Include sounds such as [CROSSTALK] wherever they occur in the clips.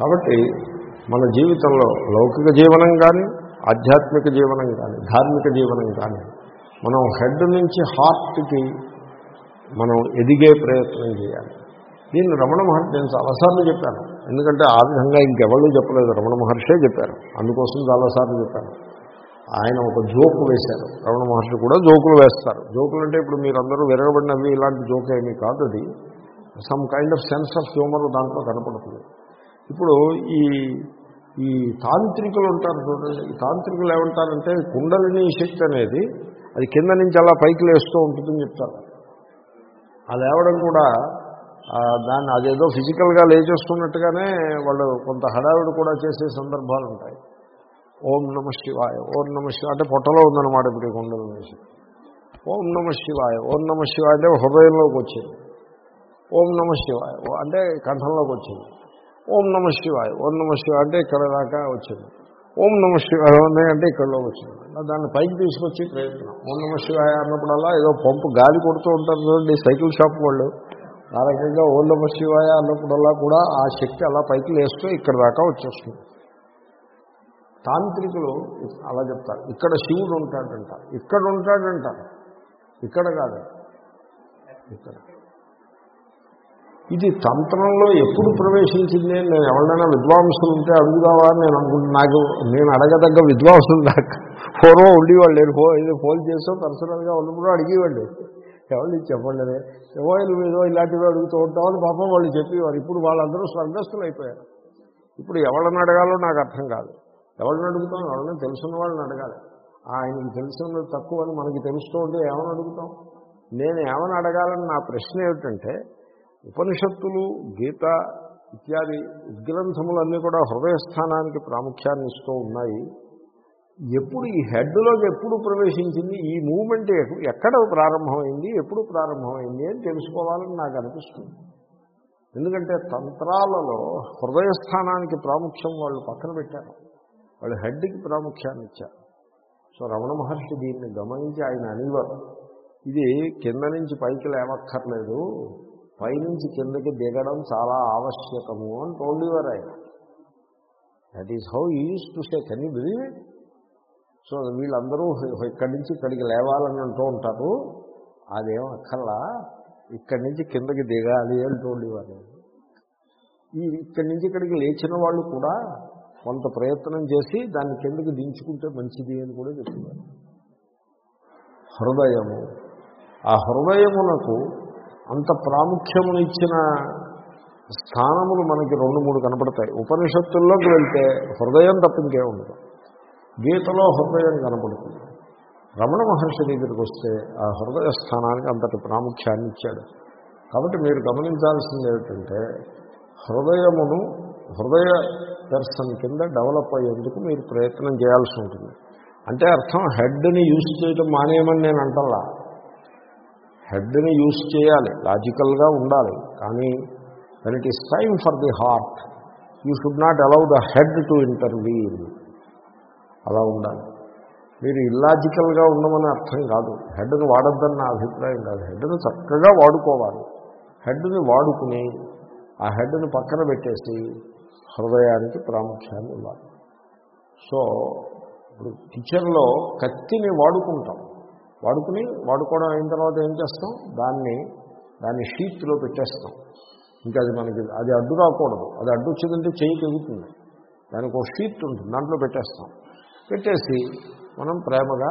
కాబట్టి మన జీవితంలో లౌకిక జీవనం కానీ ఆధ్యాత్మిక జీవనం కానీ ధార్మిక జీవనం కానీ మనం హెడ్ నుంచి హార్ట్కి మనం ఎదిగే ప్రయత్నం చేయాలి. దీన్ని రమణ మహర్షి నేను చాలాసార్లు చెప్పాను. ఎందుకంటే ఆ విధంగా ఇంకెవరూ చెప్పలేదు. రమణ మహర్షే చెప్పారు. అందుకోసం చాలాసార్లు చెప్పాను. ఆయన ఒక జోకు వేశారు. రమణ మహర్షి కూడా జోకులు వేస్తారు. జోకులు అంటే ఇప్పుడు మీరందరూ విరగబడినవి ఇలాంటి జోక్ ఏమీ కాదు అది. Some kind of sense of humour దాంట్లో కనపడుతుంది ఇప్పుడు ఈ ఈ తాంత్రికులు ఉంటారు చూడండి ఈ తాంత్రికులు ఏమంటారంటే కుండలిని శక్తి అనేది అది కింద నుంచి అలా పైకి లేస్తూ ఉంటుందని చెప్తారు. ఆ లేవడం కూడా దాన్ని అదేదో ఫిజికల్గా లేచేస్తున్నట్టుగానే వాళ్ళు కొంత హడావిడి కూడా చేసే సందర్భాలు ఉంటాయి. ఓం నమ శివాయ ఓం నమ శివ అంటే పొట్టలో ఉందన్నమాట ఇప్పుడు ఈ కుండలు వేసి ఓం నమ శివాయ ఓం నమ శివాయ అంటే హృదయంలోకి వచ్చింది. ఓం నమ శివాయ అంటే కంఠంలోకి వచ్చింది. ఓం నమ శివాయ. ఓం నమ శివాయ అంటే ఇక్కడ దాకా వచ్చింది. ఓం నమ శివాయ అంటే ఇక్కడలో వచ్చింది. దాన్ని పైకి తీసుకొచ్చి ప్రయత్నం. ఓం నమ శివాయ అన్నప్పుడల్లా ఏదో పంపు గాలి కొడుతూ ఉంటారు చూడండి సైకిల్ షాప్ వాళ్ళు. ఆ రకంగా ఓం నమ శివాయ అన్నప్పుడల్లా కూడా ఆ శక్తి అలా పైకి లేస్తూ ఇక్కడ దాకా వచ్చేస్తుంది. తాంత్రికులు అలా చెప్తారు. ఇక్కడ శివుడు ఉంటాడంట. ఇక్కడ ఉంటాడంట. ఇక్కడ కాదు. ఇక్కడ. ఇది తంత్రంలో ఎప్పుడు ప్రవేశించింది? నేను ఎవరైనా విద్వాంసులు ఉంటే అడుగుదావా? అని నేను అనుకుంటున్నా నాకు నేను అడగదగ్గ విద్వాంసులు నాకు పూర్వం ఉండేవాళ్ళు నేను ఫో ఇది ఫోన్ చేసో పర్సనల్గా ఉన్నప్పుడు అడిగేవాళ్ళు. ఎవరు చెప్పండి ఏవో ఏదో ఇలాంటివి అడుగుతూ ఉంటామని పాపం వాళ్ళు చెప్పేవారు. ఇప్పుడు వాళ్ళందరూ స్వర్గస్థులు అయిపోయారు. ఇప్పుడు ఎవరిని అడగాలో నాకు అర్థం కాదు. ఎవరిని అడుగుతాం? ఎవరిని తెలుసున్న వాళ్ళని అడగాలి. ఆయనకి తెలుసున్నది తక్కువ అని మనకి తెలుస్తూ ఉంటే ఏమని అడుగుతాం? నేను ఏమని అడగాలని నా ప్రశ్న ఏమిటంటే ఉపనిషత్తులు గీత ఇత్యాది ఉద్గ్రంథములన్నీ కూడా హృదయస్థానానికి ప్రాముఖ్యాన్ని ఇస్తూ ఉన్నాయి. ఎప్పుడు ఈ హెడ్లోకి ఎప్పుడు ప్రవేశించింది? ఈ మూమెంట్ ఎక్కడ ప్రారంభమైంది? ఎప్పుడు ప్రారంభమైంది? అని తెలుసుకోవాలని నాకు అనిపిస్తుంది. ఎందుకంటే తంత్రాలలో హృదయస్థానానికి ప్రాముఖ్యం వాళ్ళు పక్కన పెట్టారు. వాళ్ళు హెడ్కి ప్రాముఖ్యాన్ని ఇచ్చారు. సో రమణ మహర్షి దీన్ని గమనించి ఆయన అనివారు. ఇది కింద నుంచి పైకి లేవక్కర్లేదు. పైనుంచి కిందకి దిగడం చాలా ఆవశ్యకము అని టోల్డివర్ ఆయన. That is how used to say can you believe it so వీళ్ళందరూ ఇక్కడి నుంచి ఇక్కడికి లేవాలని అంటూ ఉంటారు. అదేం అక్కర్లా ఇక్కడి నుంచి కిందకి దిగాలి అని టోల్డివర్ ఈ ఇక్కడి నుంచి ఇక్కడికి లేచిన వాళ్ళు కూడా కొంత ప్రయత్నం చేసి దాన్ని కిందకి దించుకుంటే మంచిది అని కూడా చెప్తున్నారు హృదయము. ఆ హృదయమునకు అంత ప్రాముఖ్యమునిచ్చిన స్థానములు మనకి రెండు మూడు కనపడతాయి. ఉపనిషత్తుల్లోకి వెళ్తే హృదయం తప్పింకే ఉండదు. గీతలో హృదయం కనపడుతుంది. రమణ మహర్షి దగ్గరికి వస్తే ఆ హృదయ స్థానానికి అంతటి ప్రాముఖ్యాన్ని ఇచ్చాడు. కాబట్టి మీరు గమనించాల్సింది ఏమిటంటే హృదయమును హృదయ దర్శనం కింద డెవలప్ అయ్యేందుకు మీరు ప్రయత్నం చేయాల్సి ఉంటుంది. అంటే అర్థం హెడ్ని యూజ్ చేయడం మానేయమని నేను అంటల్లా. హెడ్ని యూజ్ చేయాలి లాజికల్గా ఉండాలి. కానీ then it is time for the heart you should not allow the head to intervene అలా ఉండాలి. మీరు ఇల్లాజికల్గా ఉండమని అర్థం కాదు. హెడ్ని వాడొద్దని నా అభిప్రాయం కాదు. హెడ్ని చక్కగా వాడుకోవాలి. హెడ్ని వాడుకుని ఆ హెడ్ని పక్కన పెట్టేసి హృదయానికి ప్రాముఖ్యాన్ని ఇవ్వాలి. సో ఇప్పుడు కిచెన్లో కత్తిని వాడుకుంటాం. వాడుకుని వాడుకోవడం అయిన తర్వాత ఏం చేస్తాం? దాన్ని దాన్ని షీట్లో పెట్టేస్తాం. ఇంకా అది మనకి అది అడ్డు రాకూడదు. అది అడ్డు వచ్చిందంటే చేయి పెరుగుతుంది దానికి ఒక షీట్ ఉంటుంది. దాంట్లో పెట్టేస్తాం. పెట్టేసి మనం ప్రేమగా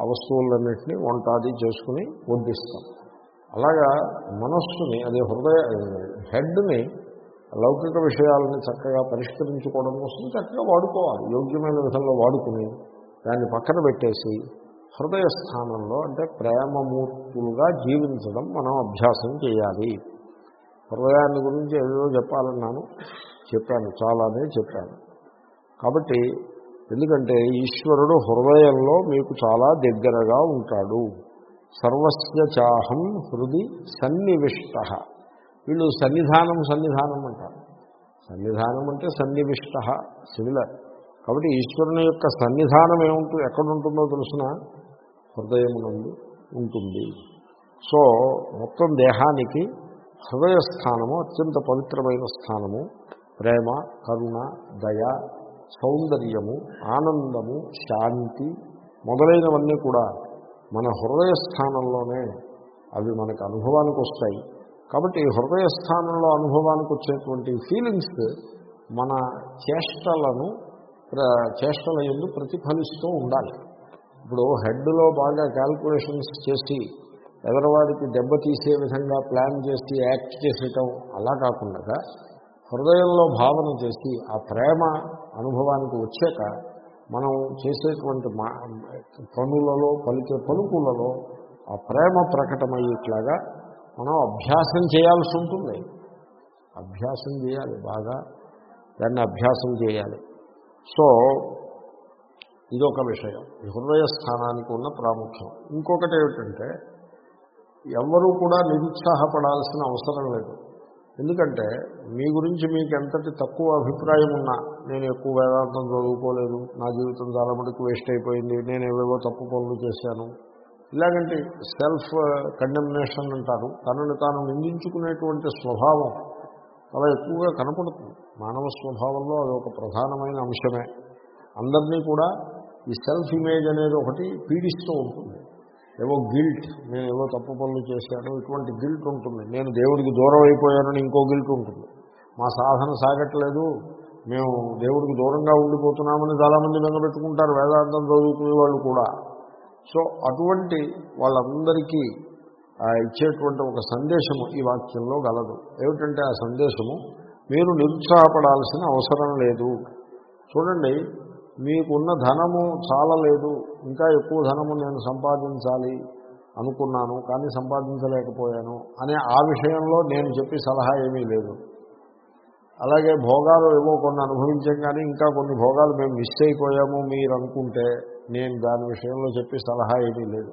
ఆ వస్తువులన్నింటినీ వంట అది చేసుకుని వడ్డిస్తాం. అలాగా మనస్సుని అదే హృదయ హెడ్ని లౌకిక విషయాలని చక్కగా పరిష్కరించుకోవడం కోసం చక్కగా వాడుకోవాలి. యోగ్యమైన విధంగా వాడుకుని దాన్ని పక్కన పెట్టేసి హృదయ స్థానంలో అంటే ప్రేమమూర్తులుగా జీవించడం మనం అభ్యాసం చేయాలి. హృదయాన్ని గురించి ఏదో చెప్పాలన్నాను. చెప్పాను చాలానే చెప్పాను. కాబట్టి ఎందుకంటే ఈశ్వరుడు హృదయంలో మీకు చాలా దగ్గరగా ఉంటాడు. సర్వస్య చాహం హృది సన్నివిష్ట. వీళ్ళు సన్నిధానం సన్నిధానం అంటారు. సన్నిధానం అంటే సన్నివిష్ట సిమిలర్ కాబట్టి ఈశ్వరుని యొక్క సన్నిధానం ఏముంటుంది ఎక్కడ ఉంటుందో హృదయమునందు ఉంటుంది. సో మొత్తం దేహానికి హృదయ స్థానము అత్యంత పవిత్రమైన స్థానము ప్రేమ కరుణ దయ సౌందర్యము ఆనందము శాంతి మొదలైనవన్నీ కూడా మన హృదయ స్థానంలోనే అవి మనకు అనుభవానికి వస్తాయి కాబట్టి హృదయ స్థానంలో అనుభవానికి వచ్చేటువంటి ఫీలింగ్స్ మన చేష్టలను ప్ర- చేష్టల ఎందు ప్రతిఫలిస్తూ ఉండాలి. ఇప్పుడు హెడ్లో బాగా క్యాల్కులేషన్స్ చేసి ఎదరవాడికి దెబ్బ తీసే విధంగా ప్లాన్ చేసి యాక్ట్ చేసేయటం అలా కాకుండా హృదయంలో భావన చేసి ఆ ప్రేమ అనుభవానికి వచ్చాక మనం చేసేటువంటి మా పనులలో పలికే పలుకులలో ఆ ప్రేమ ప్రకటమయ్యేట్లాగా మనం అభ్యాసం చేయాల్సి ఉంటుంది. అభ్యాసం చేయాలి బాగా. దాన్ని అభ్యాసం చేయాలి. సో ఇదొక విషయం. హృదయ స్థానానికి ఉన్న ప్రాముఖ్యం. ఇంకొకటి ఏమిటంటే ఎవరూ కూడా నిరుత్సాహపడాల్సిన అవసరం లేదు. ఎందుకంటే మీ గురించి మీకు ఎంతటి తక్కువ అభిప్రాయం ఉన్నా నేను ఎక్కువ వేదాంతం చదువుకోలేదు నా జీవితం చాలా మటుకు వేస్ట్ అయిపోయింది నేను ఏవేవో తప్పు పనులు చేశాను. ఇలాగంటి సెల్ఫ్ కండెమినేషన్ అంటారు. తనను తాను నిందించుకునేటువంటి స్వభావం చాలా ఎక్కువగా కనపడుతుంది. మానవ స్వభావంలో అది ఒక ప్రధానమైన అంశమే. అందరినీ కూడా ఈ సెల్ఫ్ ఇమేజ్ అనేది ఒకటి పీడిస్తూ ఉంటుంది. ఏవో గిల్ట్ నేను ఏవో తప్పు పనులు చేశాను ఇటువంటి గిల్ట్ ఉంటుంది. నేను దేవుడికి దూరం అయిపోయానని ఇంకో గిల్ట్ ఉంటుంది. మా సాధన సాగట్లేదు. మేము దేవుడికి దూరంగా ఉండిపోతున్నామని చాలామంది బెంగపెట్టుకుంటారు వేదాంతం చదువుకునే వాళ్ళు కూడా. సో అటువంటి వాళ్ళందరికీ ఇచ్చేటువంటి ఒక సందేశము ఈ వాక్యంలో గలదు. ఏమిటంటే ఆ సందేశము మీరు నిరుత్సాహపడాల్సిన అవసరం లేదు. చూడండి మీకున్న ధనము చాలలేదు ఇంకా ఎక్కువ ధనము నేను సంపాదించాలి అనుకున్నాను కానీ సంపాదించలేకపోయాను అనే ఆ విషయంలో నేను చెప్పి సలహా ఏమీ లేదు. అలాగే భోగాలు ఏవో కొన్ని అనుభవించాం కానీ ఇంకా కొన్ని భోగాలు మేము మిస్ అయిపోయాము మీరు అనుకుంటే నేను దాని విషయంలో చెప్పి సలహా ఏమీ లేదు.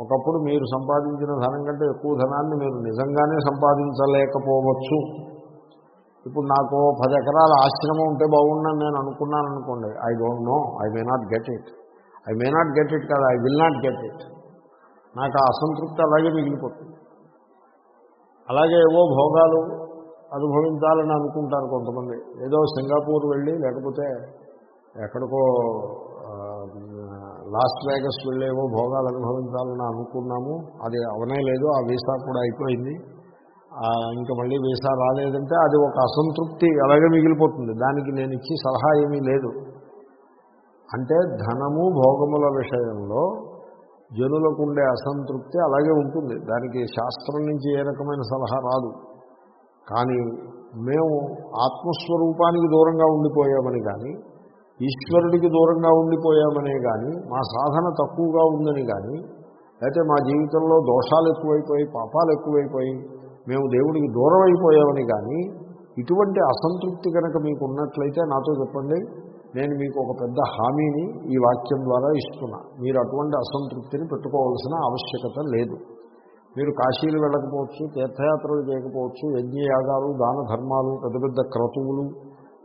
ఒకప్పుడు మీరు సంపాదించిన ధనం కంటే ఎక్కువ ధనాన్ని మీరు నిజంగానే సంపాదించలేకపోవచ్చు. ఇప్పుడు నాకు పది ఎకరాల ఆశ్రమం ఉంటే బాగుండని నేను అనుకున్నాను అనుకోండి I don't know I may not get it I may not get it కాదు I will not get it నాకు ఆ అసంతృప్తి అలాగే మిగిలిపోతుంది. అలాగే ఏవో భోగాలు అనుభవించాలని అనుకుంటారు కొంతమంది. ఏదో సింగపూర్ వెళ్ళి లేకపోతే ఎక్కడికో లాస్ వేగస్ వెళ్ళేవో భోగాలు అనుభవించాలని అనుకున్నాము. అది అవనే లేదు ఆ వీసా కూడా అయిపోయింది. ఇంకా మళ్ళీ వీసా రాలేదంటే అది ఒక అసంతృప్తి అలాగే మిగిలిపోతుంది. దానికి నేను ఇచ్చి సలహా ఏమీ లేదు. అంటే ధనము భోగముల విషయంలో జనులకు ఉండే అసంతృప్తి అలాగే ఉంటుంది. దానికి శాస్త్రం నుంచి ఏ రకమైన సలహా రాదు. కానీ మేము ఆత్మస్వరూపానికి దూరంగా ఉండిపోయామని కానీ ఈశ్వరుడికి దూరంగా ఉండిపోయామనే కానీ మా సాధన తక్కువగా ఉందని కానీ అయితే మా జీవితంలో దోషాలు ఎక్కువైపోయి పాపాలు ఎక్కువైపోయి మేము దేవుడికి దూరం అయిపోయామని కానీ ఇటువంటి అసంతృప్తి కనుక మీకు ఉన్నట్లయితే నాతో చెప్పండి. నేను మీకు ఒక పెద్ద హామీని ఈ వాక్యం ద్వారా ఇస్తున్నా. మీరు అటువంటి అసంతృప్తిని పెట్టుకోవాల్సిన ఆవశ్యకత లేదు. మీరు కాశీలు వెళ్ళకపోవచ్చు తీర్థయాత్రలు చేయకపోవచ్చు యజ్ఞయాగాలు దాన ధర్మాలు పెద్ద పెద్ద క్రతువులు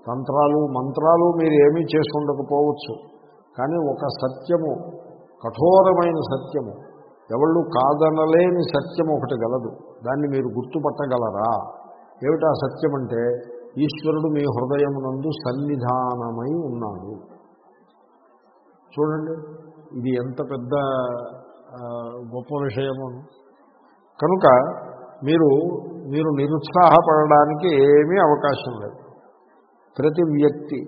తంత్రాలు మంత్రాలు మీరు ఏమీ చేసుకుండకపోవచ్చు కానీ ఒక సత్యము కఠోరమైన సత్యము ఎవళ్ళు కాదనలేని సత్యం ఒకటి గలదు. దాన్ని మీరు గుర్తుపట్టగలరా? ఏమిటా సత్యం అంటే ఈశ్వరుడు మీ హృదయమునందు సన్నిధానమై ఉన్నాడు. చూడండి ఇది ఎంత పెద్ద గొప్ప విషయము. కనుక మీరు మీరు నిరుత్సాహపడడానికి ఏమీ అవకాశం లేదు. ప్రతి వ్యక్తి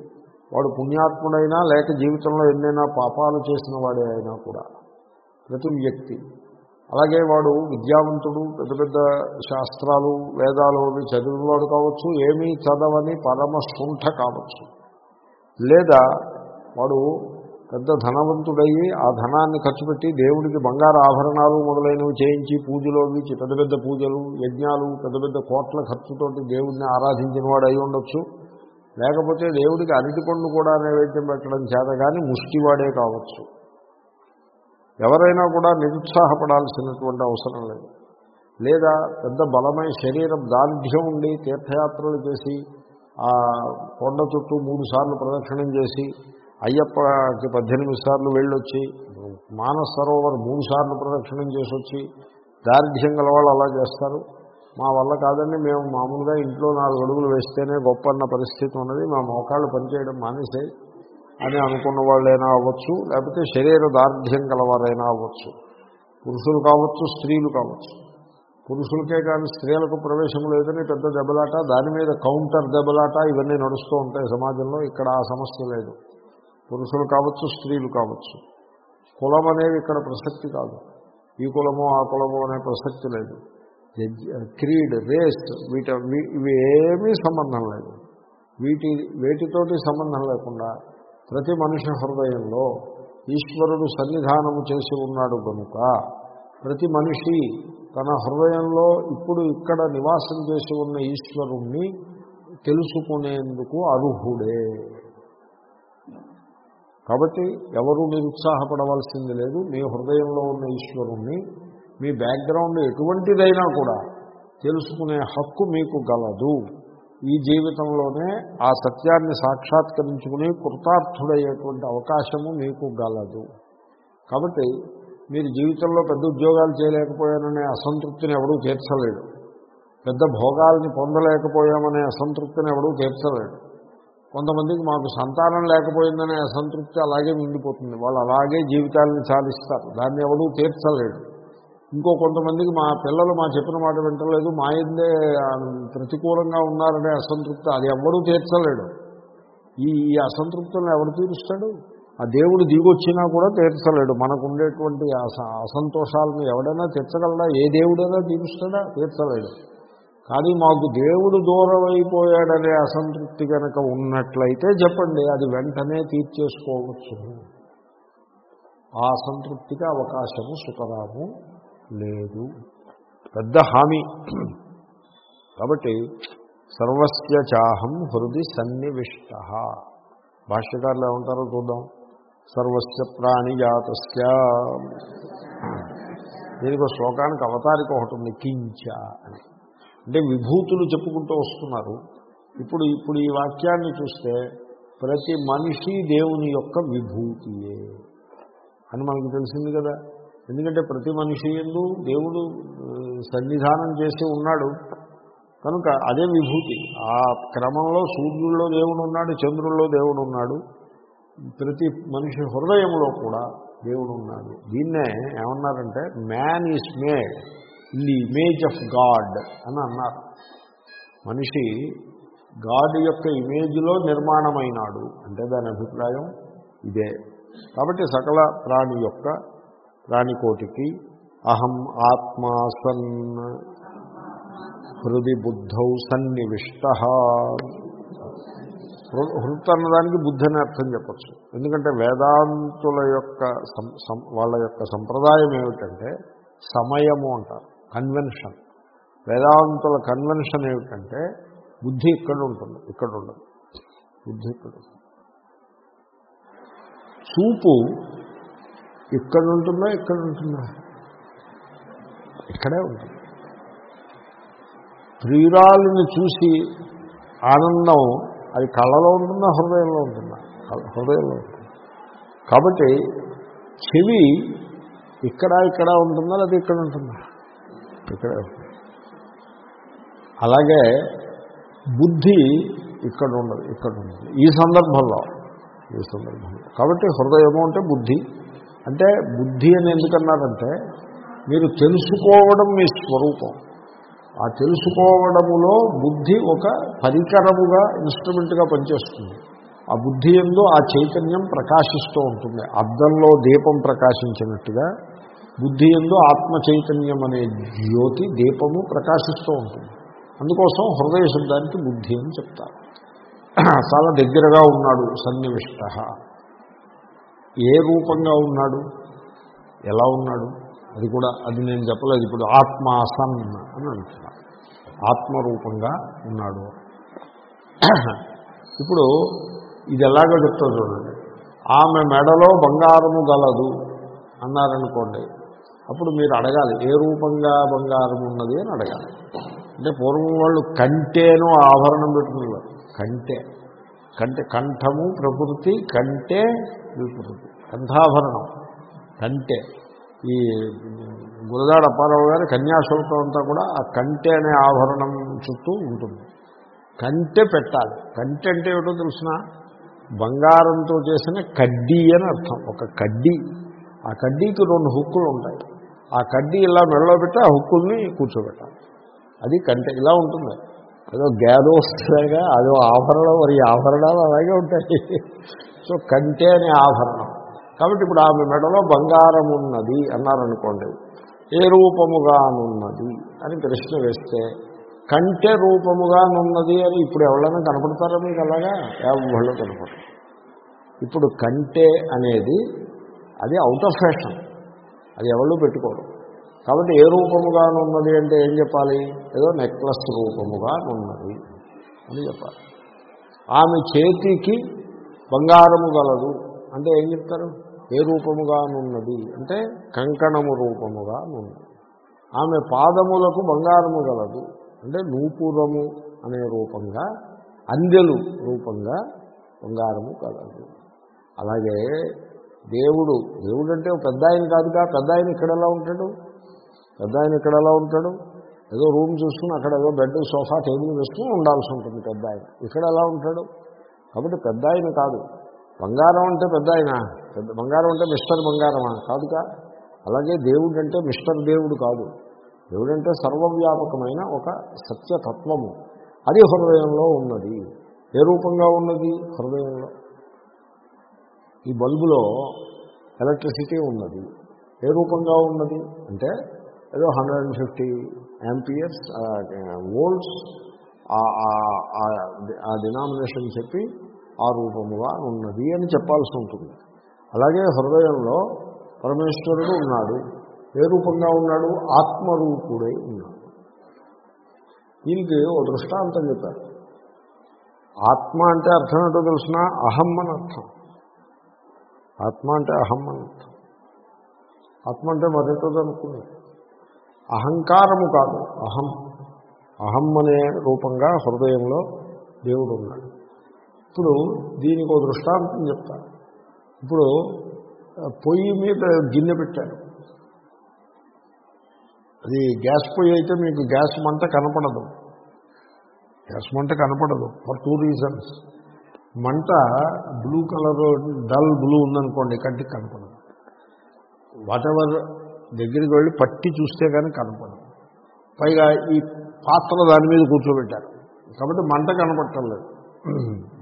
వాడు పుణ్యాత్ముడైనా లేక జీవితంలో ఎన్నైనా పాపాలు చేసిన వాడే అయినా కూడా ప్రతి వ్యక్తి అలాగే వాడు విద్యావంతుడు పెద్ద పెద్ద శాస్త్రాలు వేదాలు చదివినవాడు కావచ్చు ఏమీ చదవని పరమశుంఠ కావచ్చు. లేదా వాడు పెద్ద ధనవంతుడయ్యి ఆ ధనాన్ని ఖర్చు పెట్టి దేవుడికి బంగారు ఆభరణాలు మొదలైనవి చేయించి పూజలు ఇచ్చి పెద్ద పెద్ద పూజలు యజ్ఞాలు పెద్ద పెద్ద కోట్ల ఖర్చుతోటి దేవుడిని ఆరాధించిన వాడు అయి ఉండొచ్చు. లేకపోతే దేవుడికి అరటిపండు కూడా నైవేద్యం పెట్టడం చేత కానీ ముష్టివాడే కావచ్చు. ఎవరైనా కూడా నిరుత్సాహపడాల్సినటువంటి అవసరం లేదు. లేదా పెద్ద బలమైన శరీరం దార్ఢ్యం ఉండి తీర్థయాత్రలు చేసి ఆ కొండ చుట్టూ మూడు సార్లు ప్రదక్షిణం చేసి అయ్యప్పకి పద్దెనిమిది సార్లు వెళ్ళొచ్చి మానస సరోవర్ మూడు సార్లు ప్రదక్షిణం చేసి వచ్చి దార్ఢ్యం గల వాళ్ళు అలా చేస్తారు. మా వల్ల కాదండి మేము మామూలుగా ఇంట్లో నాలుగు అడుగులు వేస్తేనే గొప్ప అన్న పరిస్థితి ఉన్నది మా మోకాళ్ళు పనిచేయడం మానేసాయి అని అనుకున్న వాళ్ళైనా అవ్వచ్చు లేకపోతే శరీర దార్ఢ్యం గలవారైనా అవ్వచ్చు. పురుషులు కావచ్చు స్త్రీలు కావచ్చు. పురుషులకే కానీ స్త్రీలకు ప్రవేశం లేదని పెద్ద దెబ్బలాట దాని మీద కౌంటర్ దెబ్బలాట ఇవన్నీ నడుస్తూ ఉంటాయి సమాజంలో ఇక్కడ ఆ సమస్య లేదు. పురుషులు కావచ్చు స్త్రీలు కావచ్చు. కులం అనేది ఇక్కడ ప్రసక్తి కాదు. ఈ కులము ఆ కులము అనే ప్రసక్తి లేదు. క్రీడ్ రేస్ వీటి ఇవి ఏమీ సంబంధం లేదు. వీటి వేటితోటి సంబంధం లేకుండా ప్రతి మనిషి హృదయంలో ఈశ్వరుడు సన్నిధానము చేసి ఉన్నాడు కనుక ప్రతి మనిషి తన హృదయంలో ఇప్పుడు ఇక్కడ నివాసం చేసి ఉన్న ఈశ్వరుణ్ణి తెలుసుకునేందుకు అర్హుడే. కాబట్టి ఎవరు నిరుత్సాహపడవలసింది లేదు. మీ హృదయంలో ఉన్న ఈశ్వరుణ్ణి మీ బ్యాక్గ్రౌండ్ ఎటువంటిదైనా కూడా తెలుసుకునే హక్కు మీకు గలదు. ఈ జీవితంలోనే ఆ సత్యాన్ని సాక్షాత్కరించుకుని కృతార్థుడయ్యేటువంటి అవకాశము మీకు గలదు. కాబట్టి మీరు జీవితంలో పెద్ద ఉద్యోగాలు చేయలేకపోయాననే అసంతృప్తిని ఎవడూ తీర్చలేడు. పెద్ద భోగాల్ని పొందలేకపోయామనే అసంతృప్తిని ఎవడూ తీర్చలేడు. కొంతమందికి మాకు సంతానం లేకపోయిందనే అసంతృప్తి అలాగే మింగిపోతుంది. వాళ్ళు అలాగే జీవితాలను చాలిస్తారు. దాన్ని ఎవడూ తీర్చలేడు. ఇంకో కొంతమందికి మా పిల్లలు మా చెప్పిన మాట వింటలేదు. మా ఇందే ప్రతికూలంగా ఉన్నారనే అసంతృప్తి. అది ఎవడూ తీర్చలేడు. ఈ ఈ అసంతృప్తులను ఎవడు తీరుస్తాడు? ఆ దేవుడు దిగొచ్చినా కూడా తీర్చలేడు. మనకు ఉండేటువంటి అస అసంతోషాలను ఎవడైనా తీర్చగలడా? ఏ దేవుడైనా తీరుస్తాడా? తీర్చలేడు. కానీ మాకు దేవుడు దూరం అయిపోయాడనే అసంతృప్తి కనుక ఉన్నట్లయితే చెప్పండి అది వెంటనే తీర్చేసుకోవచ్చు. ఆ అసంతృప్తికి అవకాశము సుఖరాము. లేదు. పెద్ద హామీ. కాబట్టి సర్వస్య చాహం హృది సన్నివిష్ట. భాష్యకారులు ఏమంటారో చూద్దాం. సర్వస్య ప్రాణిజాతస్య దీనికి ఒక శ్లోకానికి అవతారిక ఒకటి ఉంది కించ అని. అంటే విభూతులు చెప్పుకుంటూ వస్తున్నారు. ఇప్పుడు ఇప్పుడు ఈ వాక్యాన్ని చూస్తే ప్రతి మనిషి దేవుని యొక్క విభూతియే అని మనకు తెలిసింది కదా. ఎందుకంటే ప్రతి మనిషి ఎందు దేవుడు సన్నిధానం చేసి ఉన్నాడు. కనుక అదే విభూతి. ఆ క్రమంలో సూర్యుల్లో దేవుడు ఉన్నాడు చంద్రుల్లో దేవుడు ఉన్నాడు. ప్రతి మనిషి హృదయంలో కూడా దేవుడు ఉన్నాడు. దీన్నే ఏమన్నారంటే man is made in the image of God అని అన్నారు. మనిషి గాడ్ యొక్క ఇమేజ్లో నిర్మాణమైనాడు. అంటే దాని అభిప్రాయం ఇదే. కాబట్టి సకల ప్రాణి యొక్క ప్రాణికోటికి అహం ఆత్మాసన్ హృది బుద్ధౌ సన్నివిష్ట. హృత్ అన్నదానికి బుద్ధి అని అర్థం చెప్పచ్చు. ఎందుకంటే వేదాంతుల యొక్క వాళ్ళ యొక్క సంప్రదాయం ఏమిటంటే సమయము అంటారు కన్వెన్షన్. వేదాంతుల కన్వెన్షన్ ఏమిటంటే బుద్ధి ఇక్కడ ఉంటుంది ఇక్కడ ఉండదు. బుద్ధి ఇక్కడ చూపు ఇక్కడ ఉంటుందా ఇక్కడ ఉంటుందా ఇక్కడే ఉంటుంది ప్రియురాలిని చూసి ఆనందం అది కళ్ళలో ఉంటుందా హృదయంలో ఉంటుందా? హృదయంలో ఉంటుంది. కాబట్టి చెవి ఇక్కడ ఇక్కడ ఉంటుందా లేదా ఇక్కడ ఉంటుందా? ఇక్కడే ఉంటుంది. అలాగే బుద్ధి ఇక్కడ ఉండదు ఇక్కడ ఉండదు. ఈ సందర్భంలో ఈ సందర్భంలో. కాబట్టి హృదయము అంటే బుద్ధి. అంటే బుద్ధి అని ఎందుకన్నారంటే మీరు తెలుసుకోవడం మీ స్వరూపం. ఆ తెలుసుకోవడములో బుద్ధి ఒక పరికరముగా ఇన్స్ట్రుమెంట్గా పనిచేస్తుంది. ఆ బుద్ధి ఎందు ఆ చైతన్యం ప్రకాశిస్తూ ఉంటుంది. అద్దంలో దీపం ప్రకాశించినట్టుగా బుద్ధి ఎందు ఆత్మ చైతన్యం అనే జ్యోతి దీపము ప్రకాశిస్తూ ఉంటుంది. అందుకోసం హృదయ శబ్దానికి బుద్ధి అని చెప్తారు. [CLEARS THROAT] చాలా దగ్గరగా ఉన్నాడు సన్నివిష్ట. ఏ రూపంగా ఉన్నాడు? ఎలా ఉన్నాడు? అది కూడా అది నేను చెప్పలేదు. ఇప్పుడు ఆత్మాసన్ అని అంటున్నా. ఆత్మరూపంగా ఉన్నాడు. ఇప్పుడు ఇది ఎలాగో చెప్తా చూడండి. ఆమె మెడలో బంగారము గలదు అన్నారనుకోండి అప్పుడు మీరు అడగాలి ఏ రూపంగా బంగారం ఉన్నది అని అడగాలి. అంటే పూర్వం వాళ్ళు కంటేను ఆభరణం పెట్టుకునేవారు కంటే కంటే కంఠము ప్రకృతి కంటే వికృతి. కంఠాభరణం. కంటే. ఈ గురదాడ అప్పారావు గారి కన్యాశుల్కం అంతా కూడా ఆ కంటె అనే ఆభరణం చుట్టూ ఉంటుంది. కంటె పెట్టాలి. కంటె అంటే ఏమిటో తెలిసిన? బంగారంతో చేసిన కడ్డీ అని అర్థం. ఒక కడ్డీ. ఆ కడ్డీకి రెండు హుక్కులు ఉంటాయి. ఆ కడ్డీ ఇలా మెడలో పెట్టి ఆ హుక్కుల్ని కూర్చోబెట్టాలి. అది కంటె. ఇలా ఉంటుంది. ఏదో గ్యారోస్లాగా అదో ఆభరణం మరి ఆభరణాలు అలాగే ఉంటాయి. సో కంటే అనే ఆభరణం. కాబట్టి ఇప్పుడు ఆమె మెడలో బంగారం ఉన్నది అన్నారనుకోండి. ఏ రూపముగానున్నది అని ప్రశ్న వేస్తే కంటె రూపముగానున్నది అని ఇప్పుడు ఎవరైనా కనపడతారా మీకు అలాగా? ఎవరు కనపడరు. ఇప్పుడు కంటె అనేది అది అవుట్ ఆఫ్ ఫ్యాషన్ అది ఎవరు పెట్టుకోరు. కాబట్టి ఏ రూపముగానున్నది అంటే ఏం చెప్పాలి? ఏదో నెక్లెస్ రూపముగానున్నది అని చెప్పాలి. ఆమె చేతికి బంగారము గలదు. అంటే ఏం చెప్తారు? ఏ రూపముగా నున్నది అంటే కంకణము రూపముగా నున్నది ఆమె పాదములకు బంగారము గలదు. అంటే నూపురము అనే రూపంగా అందెలు రూపంగా బంగారము కలదు అలాగే దేవుడు దేవుడు అంటే ఒక పెద్ద ఆయన కాదుగా? పెద్ద ఆయన ఇక్కడ ఎలా ఉంటాడు? పెద్ద ఆయన ఇక్కడ ఎలా ఉంటాడు? ఏదో రూమ్ చూసుకుని అక్కడ ఏదో బెడ్ సోఫా టేబుల్ వేసుకుని ఉండాల్సి ఉంటుంది పెద్ద ఆయన ఇక్కడ ఎలా ఉంటాడు? కాబట్టి పెద్ద ఆయన కాదు. బంగారం అంటే పెద్ద ఆయన పెద్ద బంగారం అంటే మిస్టర్ బంగారమా? కాదుగా. అలాగే దేవుడు అంటే మిస్టర్ దేవుడు కాదు. దేవుడు అంటే సర్వవ్యాపకమైన ఒక సత్యతత్వము. అది హృదయంలో ఉన్నది. ఏ రూపంగా ఉన్నది? హృదయంలో. ఈ బల్బులో ఎలక్ట్రిసిటీ ఉన్నది. ఏ రూపంగా ఉన్నది? అంటే ఏదో hundred and fifty amperes volts ఆ డినామినేషన్ చెప్పి ఆ రూపముగా ఉన్నది అని చెప్పాల్సి ఉంటుంది. అలాగే హృదయంలో పరమేశ్వరుడు ఉన్నాడు. ఏ రూపంగా ఉన్నాడు? ఆత్మరూపుడై ఉన్నాడు. దీనికి ఓ దృష్టాంతం చెప్పారు. ఆత్మ అంటే అర్థం ఏంటో తెలిసిన అహం అని అర్థం. ఆత్మ అంటే అహం అని అర్థం. ఆత్మ అంటే మరేటోది అనుకున్నాను అహంకారము కాదు అహం. అహం అనే రూపంగా హృదయంలో దేవుడు ఉన్నాడు. ఇప్పుడు దీనికి ఒక దృష్టాంతం చెప్తాను ఇప్పుడు పొయ్యి మీద గిన్నె పెట్టారు. అది గ్యాస్ పొయ్యి అయితే మీకు గ్యాస్ మంట కనపడదు. గ్యాస్ మంట కనపడదు ఫర్ టూ రీజన్స్. మంట బ్లూ కలర్ డల్ బ్లూ ఉందనుకోండి కంటికి కనపడదు. వాట్ ఎవర్ దగ్గరికి వెళ్ళి పట్టి చూస్తే కానీ కనపడదు. పైగా ఈ పాత్ర దాని మీద కూర్చోబెట్టారు. కాబట్టి మంట కనపడటం లేదు.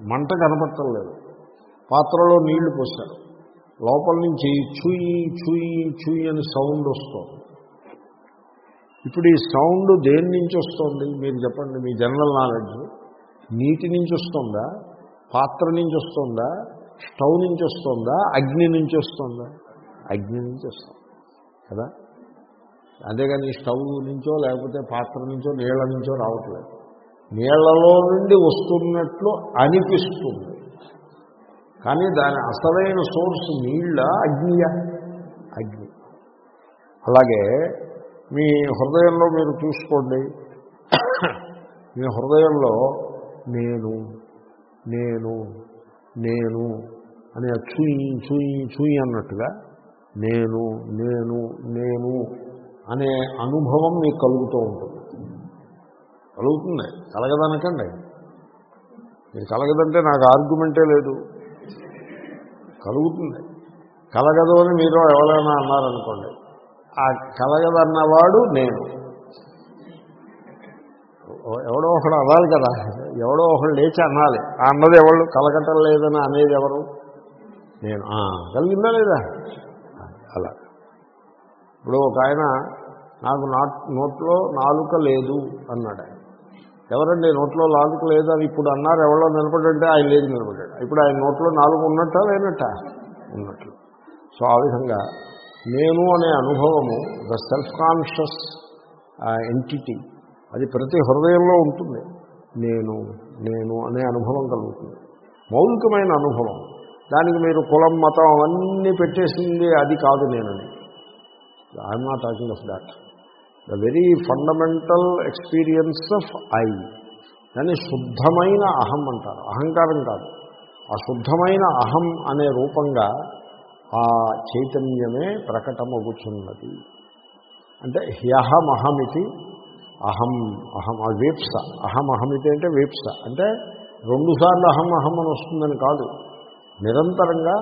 మంట కనపడటం లేదు. పాత్రలో నీళ్ళు పోశారు. లోపల నుంచి చూయి చూయి చూయి అని సౌండ్ వస్తుంది. ఇప్పుడు ఈ సౌండ్ దేని నుంచి వస్తుంది? మీరు చెప్పండి మీ జనరల్ నాలెడ్జ్. నీటి నుంచి వస్తుందా? పాత్ర నుంచి వస్తుందా? స్టవ్ నుంచి వస్తుందా? అగ్ని నుంచి వస్తుందా? అగ్ని నుంచి వస్తుంది. కదా? అంతేగాని స్టవ్ నుంచో లేకపోతే పాత్ర నుంచో నీళ్ళ నుంచో రావట్లేదు. నీళ్ళలో నుండి వస్తున్నట్లు అనిపిస్తుంది. కానీ దాని అసలైన సోర్స్ నీళ్ళ అగ్నియ. అగ్ని. అలాగే మీ హృదయంలో మీరు చూసుకోండి. మీ హృదయంలో నేను నేను నేను అనే చూయి చూయి చూయి అన్నట్టుగా నేను నేను నేను అనే అనుభవం మీకు కలుగుతూ ఉంటుంది. కలుగుతుంది. కలగదనకండి. మీరు కలగదంటే నాకు ఆర్గ్యుమెంటే లేదు. కలుగుతుంది. కలగదు అని మీరు ఎవరైనా అన్నారనుకోండి. ఆ కలగదన్నవాడు నేను. ఎవడో ఒకడు అనాలి కదా. ఎవడో ఒకడు లేచి అనాలి. ఆ అన్నది ఎవరు కలగటం లేదని అనేది ఎవరు? నేను. కలిగిందా లేదా? అలా. ఇప్పుడు ఒక ఆయన నాకు నాట్ నోట్లో నాలుక లేదు అన్నాడు ఆయన. ఎవరండి నోట్లో నాలుక లేదు? అని ఇప్పుడు అన్నారు ఎవరో నిలబడంటే ఆయన లేదు నిలబడ్డాడు. ఇప్పుడు ఆయన నోట్లో నాలుగు ఉన్నట్ట లేనట్ట? ఉన్నట్లు. సో ఆ విధంగా నేను అనే అనుభవము ద సెల్ఫ్ కాన్షియస్ ఎంటిటీ అది ప్రతి హృదయంలో ఉంటుంది. నేను నేను అనే అనుభవం కలుగుతుంది. మౌలికమైన అనుభవం. దానికి మీరు కులం మతం అవన్నీ పెట్టేసింది అది కాదు నేనని. I'm not talking of that the very fundamental experience of I దాన్ని శుద్ధమైన అహం అంటారు. అహంకారం కాదు. ఆ శుద్ధమైన అహం అనే రూపంగా ఆ చైతన్యమే ప్రకటమగుచున్నది అంటే హ్యహమహమితి అహం అహం ఆ వీప్స. అహమహమితి అంటే వీప్స. అంటే రెండుసార్లు అహం అహం అని వస్తుందని కాదు. నిరంతరంగా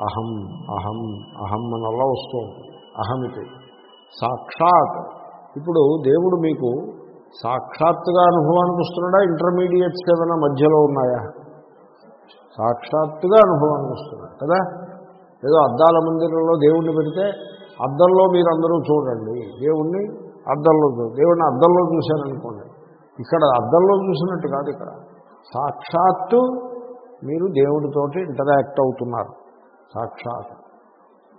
అహం అహం అహం అని అలా వస్తూ ఉంటుంది. అహమితి. సాక్షాత్ ఇప్పుడు దేవుడు మీకు సాక్షాత్తుగా అనుభవానికి వస్తున్నాడా? ఇంటర్మీడియట్స్ ఏదైనా మధ్యలో ఉన్నాయా? సాక్షాత్తుగా అనుభవానికి వస్తున్నాడు కదా? ఏదో అద్దాల మందిరంలో దేవుణ్ణి పెడితే అద్దంలో మీరందరూ చూడండి. దేవుణ్ణి అద్దంలో దేవుణ్ణి అద్దంలో చూశారనుకోండి. ఇక్కడ అద్దంలో చూసినట్టు కాదు ఇక్కడ. సాక్షాత్తు మీరు దేవుడితోటి ఇంటరాక్ట్ అవుతున్నారు. సాక్షాత్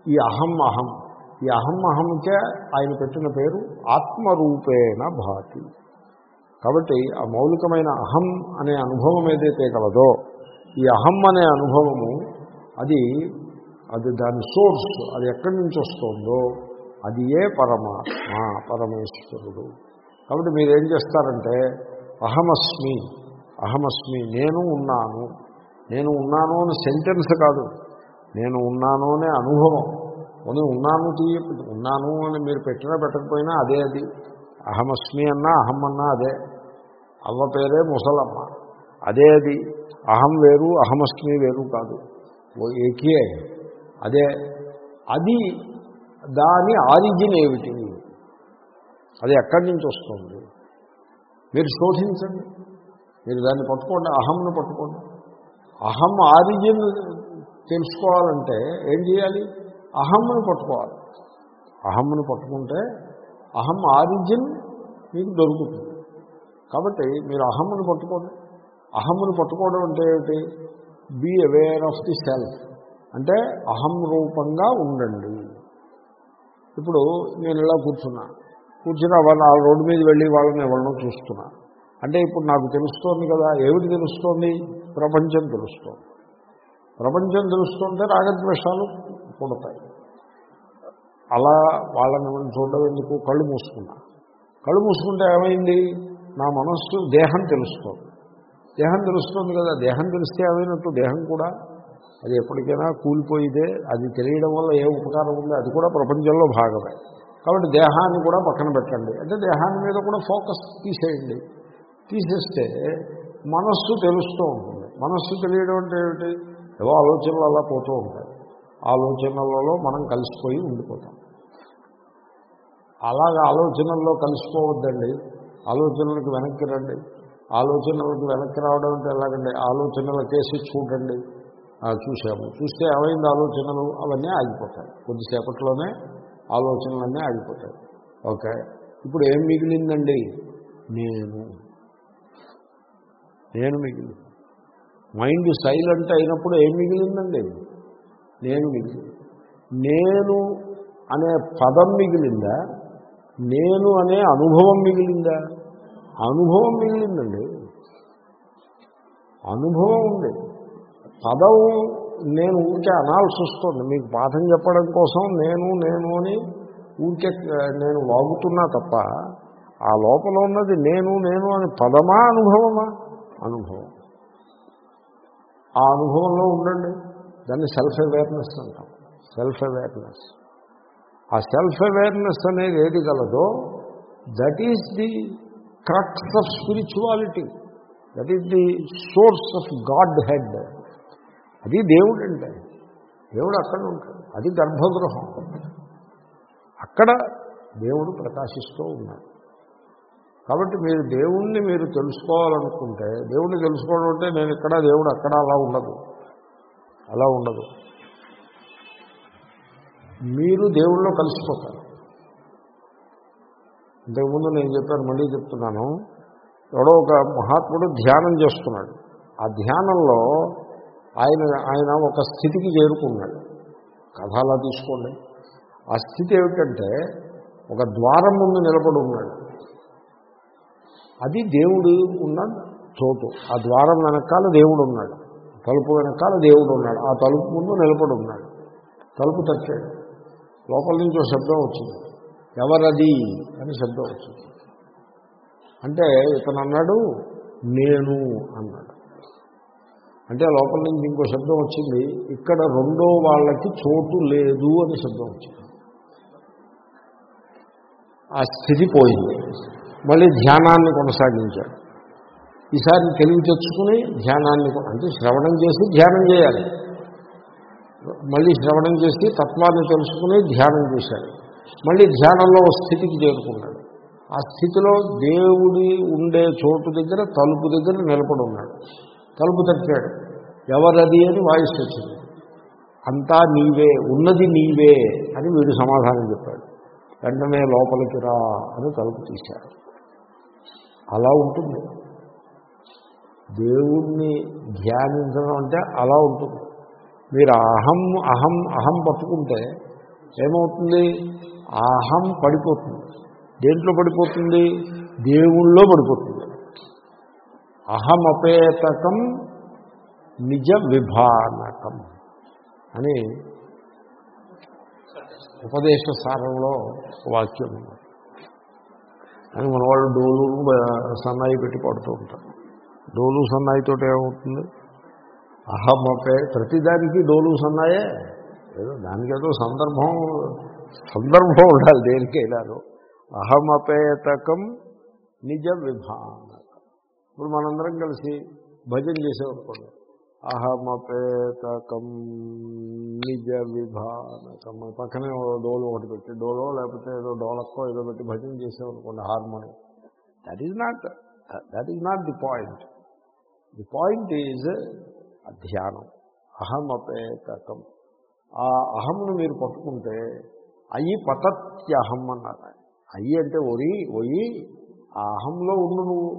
ఈ అహం అహం. ఈ అహం అహంకే ఆయన పెట్టిన పేరు ఆత్మరూపేణ భాతి. కాబట్టి ఆ మౌలికమైన అహం అనే అనుభవం ఏదైతే కలదో ఈ అహం అనే అనుభవము అది అది దాని సోర్స్ అది ఎక్కడి నుంచి వస్తుందో అది ఏ పరమాత్మ పరమేశ్వరుడు. కాబట్టి మీరు ఏం చేస్తారంటే అహమస్మి అహమస్మి నేను ఉన్నాను. నేను ఉన్నాను అని సెంటెన్స్ కాదు. నేను ఉన్నాను అనే అనుభవం. కొన్ని ఉన్నాను తీయ ఉన్నాను అని మీరు పెట్టినా పెట్టకపోయినా అదే అది. అహమస్మి అన్నా అహం అన్నా అదే. అవ్వ పేరే ముసలమ్మ. అదే అది. అహం వేరు అహమస్మి వేరు కాదు. Okay. అదే. అది దాని ఆరిజిన్ ఏమిటి? అది ఎక్కడి నుంచి వస్తుంది? మీరు శోధించండి. మీరు దాన్ని పట్టుకోండి అహంను పట్టుకోండి. అహం ఆరిజిన్ తెలుసుకోవాలంటే ఏం చేయాలి? అహమ్మును పట్టుకోవాలి. అహమ్మును పట్టుకుంటే అహం ఆరిజిన్ మీకు దొరుకుతుంది. కాబట్టి మీరు అహమ్మును పట్టుకోండి. అహమ్మును పట్టుకోవడం అంటే ఏమిటి? Be aware of the self అంటే అహం రూపంగా ఉండండి. ఇప్పుడు నేను ఇలా కూర్చున్నా. కూర్చున్నా వాళ్ళు ఆ రోడ్డు మీద వెళ్ళి వాళ్ళని ఎవరినో చూస్తున్నా. అంటే ఇప్పుడు నాకు తెలుస్తోంది కదా ఏమిటి తెలుస్తోంది? ప్రపంచం తెలుస్తోంది. ప్రపంచం తెలుస్తుంటే రాగద్వేషాలు. పుడతాయి అలా వాళ్ళని మనం చూడడం ఎందుకు? కళ్ళు మూసుకున్నా కళ్ళు మూసుకుంటే ఏమైంది? నా మనస్సు దేహం తెలుస్తోంది. దేహం తెలుస్తుంది కదా దేహం తెలిస్తే ఏమైనట్టు? దేహం కూడా. అది ఎప్పటికైనా కూలిపోయిదే. అది తెలియడం వల్ల ఏ ఉపకారం ఉంది? అది కూడా ప్రపంచంలో భాగమే. కాబట్టి దేహాన్ని కూడా పక్కన పెట్టండి. అంటే దేహాన్ని మీద కూడా ఫోకస్ తీసేయండి. తీసేస్తే మనస్సు తెలుస్తూ ఉంటుంది. మనస్సు తెలియడం అంటే ఏమిటి? ఏవో ఆలోచనలు అలా పోతూ ఉంటాయి. ఆలోచనలలో మనం కలిసిపోయి ఉండిపోతాం. అలాగ ఆలోచనల్లో కలిసిపోవద్దండి. ఆలోచనలకు వెనక్కి రండి. ఆలోచనలకు వెనక్కి రావడం అంటే ఎలాగండి? ఆలోచనల కేసి చూడండి. చూసాము చూస్తే ఏమైంది ఆలోచనలు? అవన్నీ ఆగిపోతాయి. కొద్దిసేపట్లోనే ఆలోచనలన్నీ ఆగిపోతాయి. ఓకే. ఇప్పుడు ఏం మిగిలిందండి? నేను నేను మిగిలింది మైండ్ సైలెంట్ అయినప్పుడు ఏం మిగిలిందండి? నేను మిగిలింది నేను అనే పదం మిగిలిందా? నేను అనే అనుభవం మిగిలిందా? అనుభవం మిగిలిందండి. అనుభవం ఉంది. పదం నేను ఊరికే అనాల్సి వస్తుంది. మీకు పాఠం చెప్పడం కోసం నేను నేను అని ఊరికే నేను వాగుతున్నా తప్ప ఆ లోపల ఉన్నది నేను నేను అని పదమా అనుభవమా? అనుభవం. ఆ అనుభవంలో ఉండండి. దాన్ని సెల్ఫ్ అవేర్నెస్ అంటాం. సెల్ఫ్ అవేర్నెస్ ఆ సెల్ఫ్ అవేర్నెస్ అనేది ఏది గలదో that is the crux of spirituality that is the source of godhead అది దేవుడు అంటే. దేవుడు అక్కడ ఉంటాడు. అది గర్భగృహం. అక్కడ దేవుడు ప్రకాశిస్తూ ఉన్నాడు. కాబట్టి మీరు దేవుణ్ణి మీరు తెలుసుకోవాలనుకుంటే దేవుణ్ణి తెలుసుకోవడం అంటే నేను ఇక్కడ దేవుడు అక్కడ అలా ఉండదు. అలా ఉండదు. మీరు దేవుళ్ళో కలిసిపోతారు. ఇంతకుముందు నేను చెప్పాను మళ్ళీ చెప్తున్నాను. ఎవడో ఒక మహాత్ముడు ధ్యానం చేస్తున్నాడు. ఆ ధ్యానంలో ఆయన ఆయన ఒక స్థితికి చేరుకున్నాడు. కథ అలా తీసుకోండి. ఆ స్థితి ఏమిటంటే ఒక ద్వారం ముందు నిలబడి ఉన్నాడు. అది దేవుడు ఉన్న చోటు. ఆ ద్వారం వెనకాల దేవుడు ఉన్నాడు. తలుపు వెనకాల దేవుడు ఉన్నాడు. ఆ తలుపు ముందు నిలబడి ఉన్నాడు. తలుపు తచ్చాడు లోపల నుంచి ఒక శబ్దం వచ్చింది. ఎవరది అని శబ్దం వచ్చింది. అంటే ఇతను అన్నాడు నేను అన్నాడు. అంటే లోపల నుంచి ఇంకో శబ్దం వచ్చింది. ఇక్కడ రెండో వాళ్ళకి చోటు లేదు అని శబ్దం వచ్చింది. ఆ స్థితి పోయింది. మళ్ళీ ధ్యానాన్ని కొనసాగించాడు. ఈసారి తెలివి తెచ్చుకుని ధ్యానాన్ని అంటే శ్రవణం చేసి ధ్యానం చేయాలి. మళ్ళీ శ్రవణం చేసి తత్వాన్ని తెలుసుకుని ధ్యానం చేశాడు మళ్ళీ ధ్యానంలో ఓ స్థితికి చేరుకున్నాడు. ఆ స్థితిలో దేవుడి ఉండే చోటు దగ్గర తలుపు దగ్గర నిలబడి ఉన్నాడు. తలుపు తట్టాడు. ఎవరది అని వాయిస్ వచ్చింది. అంతా నీవే ఉన్నది నీవే అని వీడు సమాధానం చెప్పాడు. వెంటనే లోపలికి రా అని తలుపు తీశాడు. అలా ఉంటుంది. దేవుణ్ణి ధ్యానించడం అంటే అలా ఉంటుంది. మీరు అహం అహం అహం పట్టుకుంటే ఏమవుతుంది? అహం పడిపోతుంది. దేంట్లో పడిపోతుంది? దేవుళ్ళో పడిపోతుంది. అహమపేతకం నిజ విభానకం అని ఉపదేశ సారంలో వాక్యం ఉంది. అని మన వాళ్ళు డోలు సన్నాయి పెట్టి పడుతూ ఉంటారు. డోలు సన్నాయితో ఏమవుతుంది అహమపే ప్రతిదానికి డోలు సన్నాయే. ఏదో దానికేదో సందర్భం సందర్భం ఉండాలి దేనికైనాను అహమపేతకం నిజ విభానకం. ఇప్పుడు మనందరం కలిసి భజన చేసేవనుకోండి. అహమపేతకం నిజ విభానకం. పక్కనే డోలు ఒకటి పెట్టి డోలో లేకపోతే ఏదో డోలక్కో ఏదో పెట్టి భజన చేసేవనుకోండి harmonium. That is not that is not the point the point is ధ్యానం అహమపేతకం. ఆ అహంను మీరు పట్టుకుంటే అయ్యి పతత్యహం అన్నారు అయ్యి అంటే ఒరి ఒయి ఆ అహంలో ఉండు నువ్వు.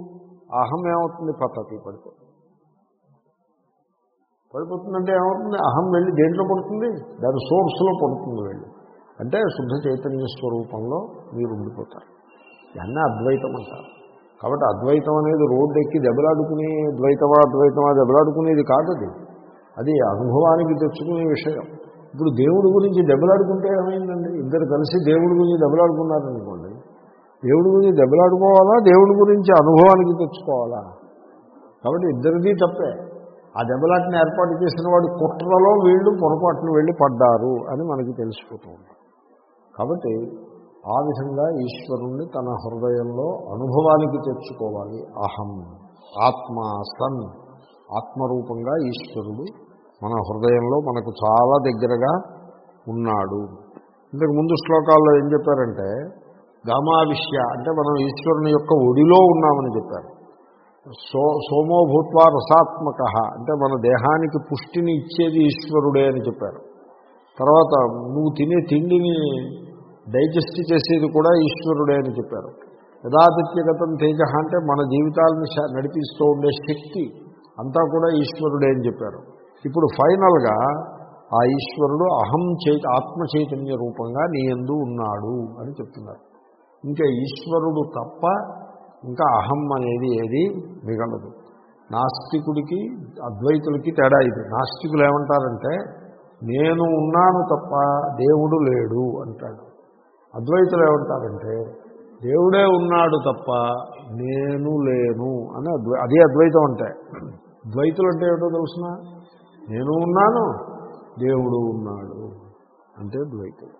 ఆ అహం ఏమవుతుంది? పతతి పడిపోతుంది పడిపోతుందంటే ఏమవుతుంది? అహం వెళ్ళి దేంట్లో పడుతుంది? దాని సోర్స్లో పడుతుంది వెళ్ళి. అంటే శుద్ధ చైతన్య స్వరూపంలో మీరు ఉండిపోతారు. దాన్ని అద్వైతం అంటారు. కాబట్టి అద్వైతం అనేది రోడ్డు ఎక్కి దెబ్బలాడుకుని ద్వైతమా అద్వైతమా దెబ్బలాడుకునేది కాదు అది. అది అనుభవానికి తెచ్చుకునే విషయం. ఇప్పుడు దేవుడి గురించి దెబ్బలాడుకుంటే ఏమైందండి? ఇద్దరు కలిసి దేవుడి గురించి దెబ్బలాడుకున్నారనుకోండి. దేవుడి గురించి దెబ్బలాడుకోవాలా? దేవుడి గురించి అనుభవానికి తెచ్చుకోవాలా? కాబట్టి ఇద్దరిది తప్పే. ఆ దెబ్బలాటిని ఏర్పాటు చేసిన వాడు కుట్రలో వీళ్ళు పొరపాటును వెళ్ళి పడ్డారు అని మనకి తెలిసిపోతూ కాబట్టి ఆ విధంగా ఈశ్వరుణ్ణి తన హృదయంలో అనుభవానికి తెచ్చుకోవాలి. అహం ఆత్మ సన్ ఆత్మరూపంగా ఈశ్వరుడు మన హృదయంలో మనకు చాలా దగ్గరగా ఉన్నాడు. ఇంతకు ముందు శ్లోకాల్లో ఏం చెప్పారంటే గామావిష్య అంటే మనం ఈశ్వరుని యొక్క ఒడిలో ఉన్నామని చెప్పారు. సో సోమోభూత్వ రసాత్మక అంటే మన దేహానికి పుష్టిని ఇచ్చేది ఈశ్వరుడే అని చెప్పారు. తర్వాత నువ్వు తినే తిండిని డైజెస్ట్ చేసేది కూడా ఈశ్వరుడే అని చెప్పారు. యథాతిథ్యగతం తేజ అంటే మన జీవితాలను నడిపిస్తూ ఉండే శక్తి అంతా కూడా ఈశ్వరుడే అని చెప్పారు. ఇప్పుడు ఫైనల్గా ఆ ఈశ్వరుడు అహం చై ఆత్మ చైతన్య రూపంగా నీ ఎందు ఉన్నాడు అని చెప్తున్నారు. ఇంకా ఈశ్వరుడు తప్ప ఇంకా అహం అనేది ఏది మిగలదు. నాస్తికుడికి అద్వైతులకి తేడా ఇది. నాస్తికులు ఏమంటారంటే నేను ఉన్నాను తప్ప దేవుడు లేడు అంటాడు. అద్వైతులు ఏమంటారంటే దేవుడే ఉన్నాడు తప్ప నేను లేను అని అద్వై అదే అద్వైతం అంటే. ద్వైతులు అంటే ఏమిటో తెలుసిన? నేను ఉన్నాను దేవుడు ఉన్నాడు అంటే ద్వైతులు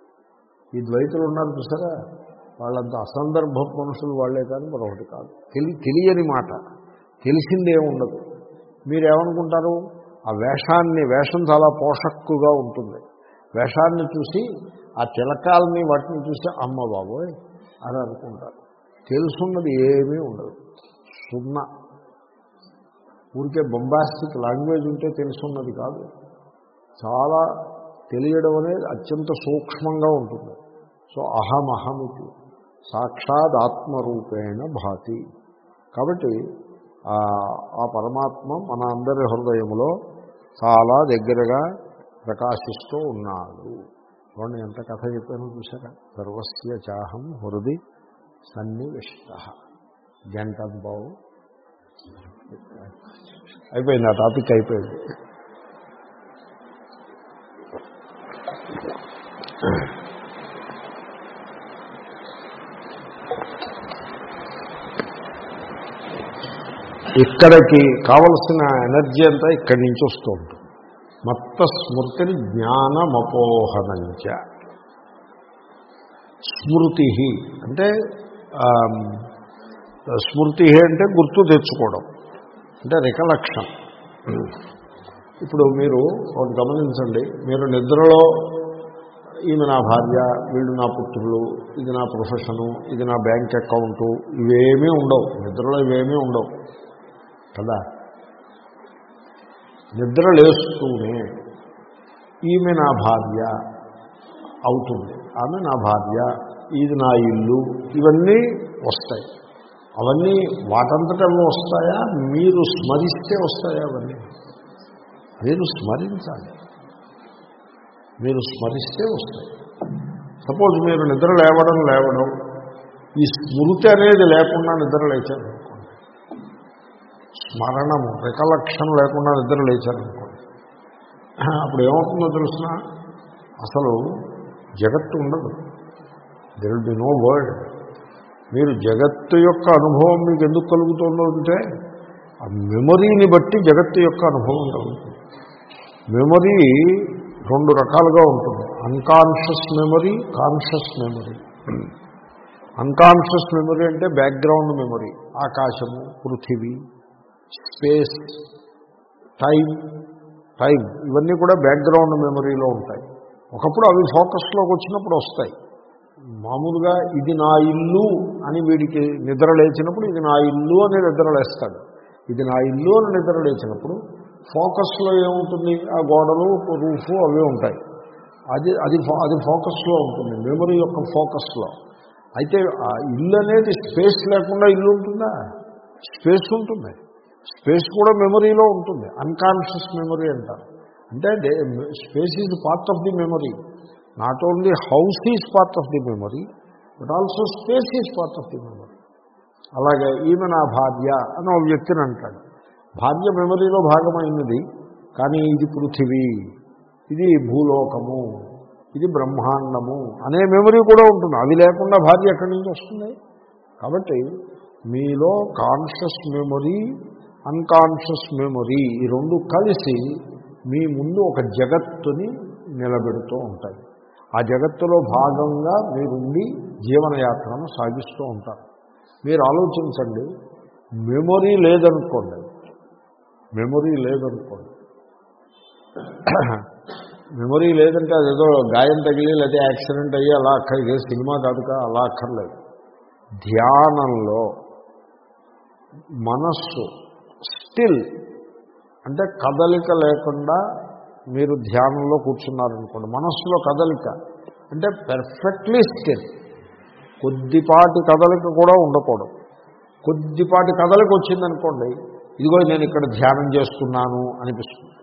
ఈ ద్వైతులు ఉన్నారు చూసారా? వాళ్ళంత అసందర్భ మనుషులు వాళ్ళే కానీ మరొకటి కాదు. తెలి తెలియని మాట. తెలిసిందే ఉండదు. మీరేమనుకుంటారు? ఆ వేషాన్ని వేషం చాలా పోషక్కుగా ఉంటుంది. వేషాన్ని చూసి ఆ తిలకాలని వాటిని చూస్తే అమ్మ బాబోయ్ అని అనుకుంటారు. తెలుసున్నది ఏమీ ఉండదు. సున్నా. ఊరికే బొంబాస్టిక్ లాంగ్వేజ్ ఉంటే తెలుసున్నది కాదు. చాలా తెలియడం అనేది అత్యంత సూక్ష్మంగా ఉంటుంది. సో అహమహమితి. సాక్షాత్ ఆత్మరూపేణ భాతి. కాబట్టి ఆ- ఆ పరమాత్మ మన అందరి హృదయంలో చాలా దగ్గరగా ప్రకాశిస్తూ ఉన్నాడు. చూడండి ఎంత కథ చెప్పాను చూసారా సర్వస్య చాహం హృది సన్నివిష్ట. గంటం బావు అయిపోయింది ఆ టాపిక్ అయిపోయింది. ఇక్కడికి కావలసిన ఎనర్జీ అంతా ఇక్కడి నుంచి వస్తూ ఉంటుంది. మత్త స్మృతిని జ్ఞానమపోహనంచ. స్మృతి అంటే స్మృతి అంటే గుర్తు తెచ్చుకోవడం అంటే రికలక్షన్. ఇప్పుడు మీరు ఒకటి గమనించండి మీరు నిద్రలో ఈమె నా భార్య వీళ్ళు నా పుత్రులు ఇది నా ప్రొఫెషను ఇది నా బ్యాంక్ అకౌంటు ఇవేమీ ఉండవు నిద్రలో ఇవేమీ ఉండవు కదా? నిద్ర లేస్తూనే ఈమె నా భార్య అవుతుంది. ఆమె నా భార్య ఇది నా ఇల్లు ఇవన్నీ వస్తాయి. అవన్నీ వాటంతట వస్తాయా? మీరు స్మరిస్తే వస్తాయా అవన్నీ? మీరు స్మరించాలి. మీరు స్మరిస్తే వస్తాయి. సపోజ్ మీరు నిద్ర లేవడం లేవడం ఈ స్మృతి అనేది లేకుండా నిద్ర లేచారు. స్మరణము రికలక్షన్ లేకుండా నిద్ర లేచారనుకోండి అప్పుడు ఏమవుతుందో తెలుసిన? అసలు జగత్తు ఉండదు. There will be no word మీరు జగత్తు యొక్క అనుభవం మీకు ఎందుకు కలుగుతుందో అంటే ఆ మెమరీని బట్టి జగత్తు యొక్క అనుభవం కలుగుతుంది. మెమరీ రెండు రకాలుగా ఉంటుంది. Unconscious memory conscious memory unconscious memory అంటే బ్యాక్గ్రౌండ్ మెమరీ ఆకాశము పృథివీ స్పేస్ టైం టైం ఇవన్నీ కూడా బ్యాక్గ్రౌండ్ మెమరీలో ఉంటాయి. ఒకప్పుడు అవి ఫోకస్లోకి వచ్చినప్పుడు వస్తాయి. మామూలుగా ఇది నా ఇల్లు అని వీడికి నిద్ర లేచినప్పుడు ఇది నా ఇల్లు అని నిద్ర లేస్తాడు. ఇది నా ఇల్లు అని నిద్ర లేచినప్పుడు ఫోకస్లో ఏముంటుంది? ఆ గోడలు రూఫ్ అవే ఉంటాయి. అది అది అది ఫోకస్లో ఉంటుంది. మెమరీ యొక్క ఫోకస్లో. అయితే ఆ ఇల్లు అనేది స్పేస్ లేకుండా ఇల్లు ఉంటుందా? స్పేస్ ఉంటుంది. స్పేస్ కూడా మెమరీలో ఉంటుంది. అన్కాన్షియస్ మెమరీ అంటారు. అంటే space is part of the memory. Not only house is part of the memory but also space is part of the memory. అలాగే ఈమె నా భార్య అని ఒక వ్యక్తిని అంటాడు. భార్య మెమరీలో భాగమైనది కానీ ఇది పృథివీ ఇది భూలోకము ఇది బ్రహ్మాండము అనే మెమరీ కూడా ఉంటుంది. అది లేకుండా భార్య ఎక్కడి నుంచి వస్తుంది? కాబట్టి మీలో కాన్షియస్ మెమరీ అన్కాన్షియస్ మెమొరీ ఈ రెండు కలిసి మీ ముందు ఒక జగత్తుని నిలబెడుతూ ఉంటాయి. ఆ జగత్తులో భాగంగా మీరుండి జీవనయాత్రను సాగిస్తూ ఉంటారు. మీరు ఆలోచించండి మెమొరీ లేదనుకోండి మెమొరీ లేదనుకోండి మెమొరీ లేదంటే అదేదో గాయం తగిలి లేదా యాక్సిడెంట్ అయ్యి అలా అక్కర్లేదు సినిమా కాదుగా అలా అక్కర్లేదు. ధ్యానంలో మనస్సు స్టిల్ అంటే కదలిక లేకుండా మీరు ధ్యానంలో కూర్చున్నారనుకోండి మనస్సులో కదలిక అంటే పెర్ఫెక్ట్లీ స్టిల్ కొద్దిపాటి కదలిక కూడా ఉండకూడదు. కొద్దిపాటి కదలిక వచ్చిందనుకోండి ఇదిగో నేను ఇక్కడ ధ్యానం చేస్తున్నాను అనిపిస్తుంది.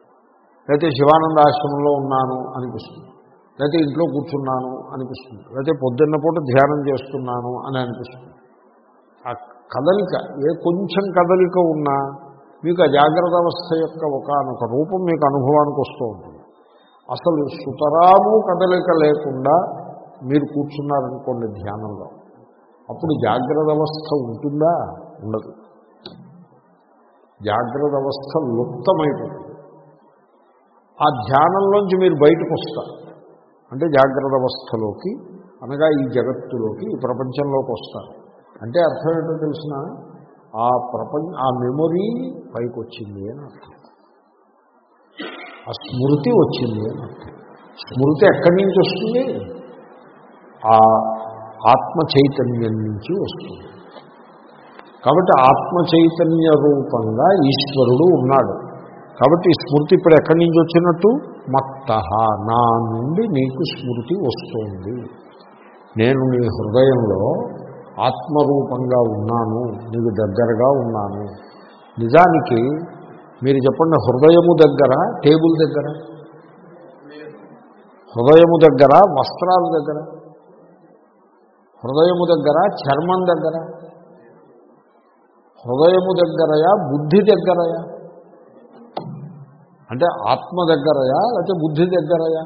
లేకపోతే శివానంద ఆశ్రమంలో ఉన్నాను అనిపిస్తుంది. లేకపోతే ఇంట్లో కూర్చున్నాను అనిపిస్తుంది. లేకపోతే పొద్దున్న పూట ధ్యానం చేస్తున్నాను అని అనిపిస్తుంది. ఆ కదలిక ఏ కొంచెం కదలిక ఉన్నా మీకు ఆ జాగ్రత్త అవస్థ యొక్క ఒకనొక రూపం మీకు అనుభవానికి వస్తూ ఉంటుంది. అసలు సుతరాము కదలిక లేకుండా మీరు కూర్చున్నారనుకోండి ధ్యానంలో. అప్పుడు జాగ్రత్త అవస్థ ఉంటుందా? ఉండదు. జాగ్రత్త అవస్థ లుప్తమైపోతుంది. ఆ ధ్యానంలోంచి మీరు బయటకు వస్తారు. అంటే జాగ్రత్త అవస్థలోకి అనగా ఈ జగత్తులోకి ఈ ప్రపంచంలోకి వస్తారు. అంటే అర్థం ఏంటో తెలిసిన? ఆ ప్రపంచ ఆ మెమొరీ పైకి వచ్చింది అని అర్థం. ఆ స్మృతి వచ్చింది అని అర్థం. స్మృతి ఎక్కడి నుంచి వస్తుంది? ఆ ఆత్మ చైతన్యం నుంచి వస్తుంది. కాబట్టి ఆత్మ చైతన్య రూపంగా ఈశ్వరుడు ఉన్నాడు. కాబట్టి స్మృతి ఇప్పుడు ఎక్కడి నుంచి వచ్చినట్టు? మత్త నా నుండి నీకు స్మృతి వస్తుంది. నేను నీ హృదయంలో ఆత్మరూపంగా ఉన్నాను నీకు దగ్గరగా ఉన్నాను. నిజానికి మీరు చెప్పండి హృదయము దగ్గర టేబుల్ దగ్గర? హృదయము దగ్గర వస్త్రాల దగ్గర? హృదయము దగ్గర చర్మం దగ్గర? హృదయము దగ్గరయా బుద్ధి దగ్గరయా? అంటే ఆత్మ దగ్గరయా లేకపోతే బుద్ధి దగ్గరయా?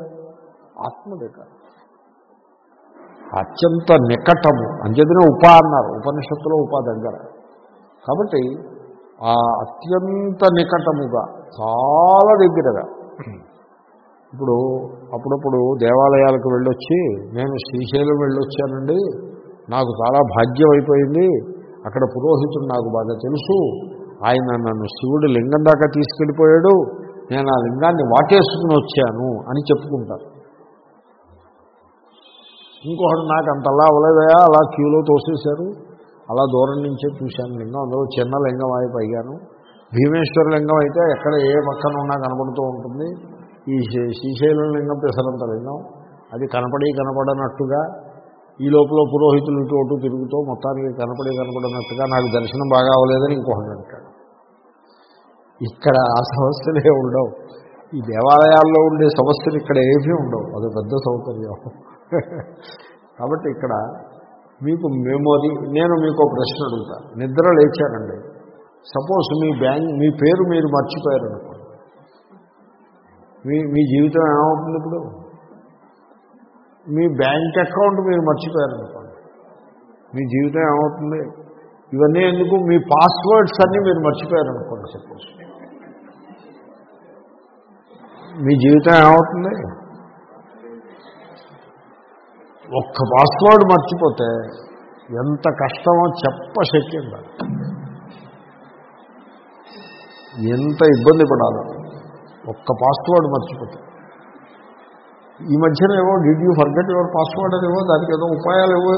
ఆత్మ దగ్గర. అత్యంత నికటము. అంచేతనే ఉప అన్నారు. ఉపనిషత్తులో ఉప దగ్గర. కాబట్టి ఆ అత్యంత నికటముగా చాలా దగ్గరగా. ఇప్పుడు అప్పుడప్పుడు దేవాలయాలకు వెళ్ళొచ్చి నేను శ్రీశైలం వెళ్ళొచ్చానండి. నాకు చాలా భాగ్యం అయిపోయింది అక్కడ పురోహితుడు నాకు బాగా తెలుసు. ఆయన నన్ను శివుడు లింగం దాకా తీసుకెళ్ళిపోయాడు. నేను ఆ లింగాన్ని వాటేసుకుని వచ్చాను అని చెప్పుకుంటారు. ఇంకొకటి నాకు అంతలా అవ్వలేదయా అలా క్యూలో తోసేశారు. అలా దూరం నుంచే చూశాను లింగం అందులో చిన్న లింగం అయి పైగాను. భీమేశ్వర లింగం అయితే ఎక్కడ ఏ పక్కన ఉన్నా కనపడుతూ ఉంటుంది. ఈ శ్రీ- శ్రీశైలం లింగం పెసరంత లింగం. అది కనపడి కనపడనట్టుగా ఈ లోపల పురోహితులు ఇటు అటు తిరుగుతూ మొత్తానికి కనపడి కనపడనట్టుగా నాకు దర్శనం బాగా అవ్వలేదని ఇంకొకటి అంటాడు. ఇక్కడ ఆ సమస్యలే ఉండవు. ఈ దేవాలయాల్లో ఉండే సమస్యలు ఇక్కడ ఏమీ ఉండవు. అది పెద్ద సౌకర్యం. కాబట్టి ఇక్కడ మీకు మెమొరీ నేను మీకు ఒక ప్రశ్న అడుగుతా. నిద్ర లేచానండి సపోజ్ మీ బ్యాంక్ మీ పేరు మీరు మర్చిపోయారనుకోండి. మీ మీ జీవితం ఏమవుతుంది ఇప్పుడు? మీ బ్యాంక్ అకౌంట్ మీరు మర్చిపోయారు అనుకోండి మీ జీవితం ఏమవుతుంది? ఇవన్నీ ఎందుకు? మీ పాస్వర్డ్స్ అన్నీ మీరు మర్చిపోయారు అనుకోండి సపోజ్ మీ జీవితం ఏమవుతుంది? ఒక్క పాస్వర్డ్ మర్చిపోతే ఎంత కష్టమో చెప్పశక్యం కాదు ఎంత ఇబ్బంది పడాలో ఒక్క పాస్వర్డ్ మర్చిపోతే. ఈ మధ్యన ఏవో did you forget your password అనేవో దానికి ఏదో ఉపాయాలు ఏవో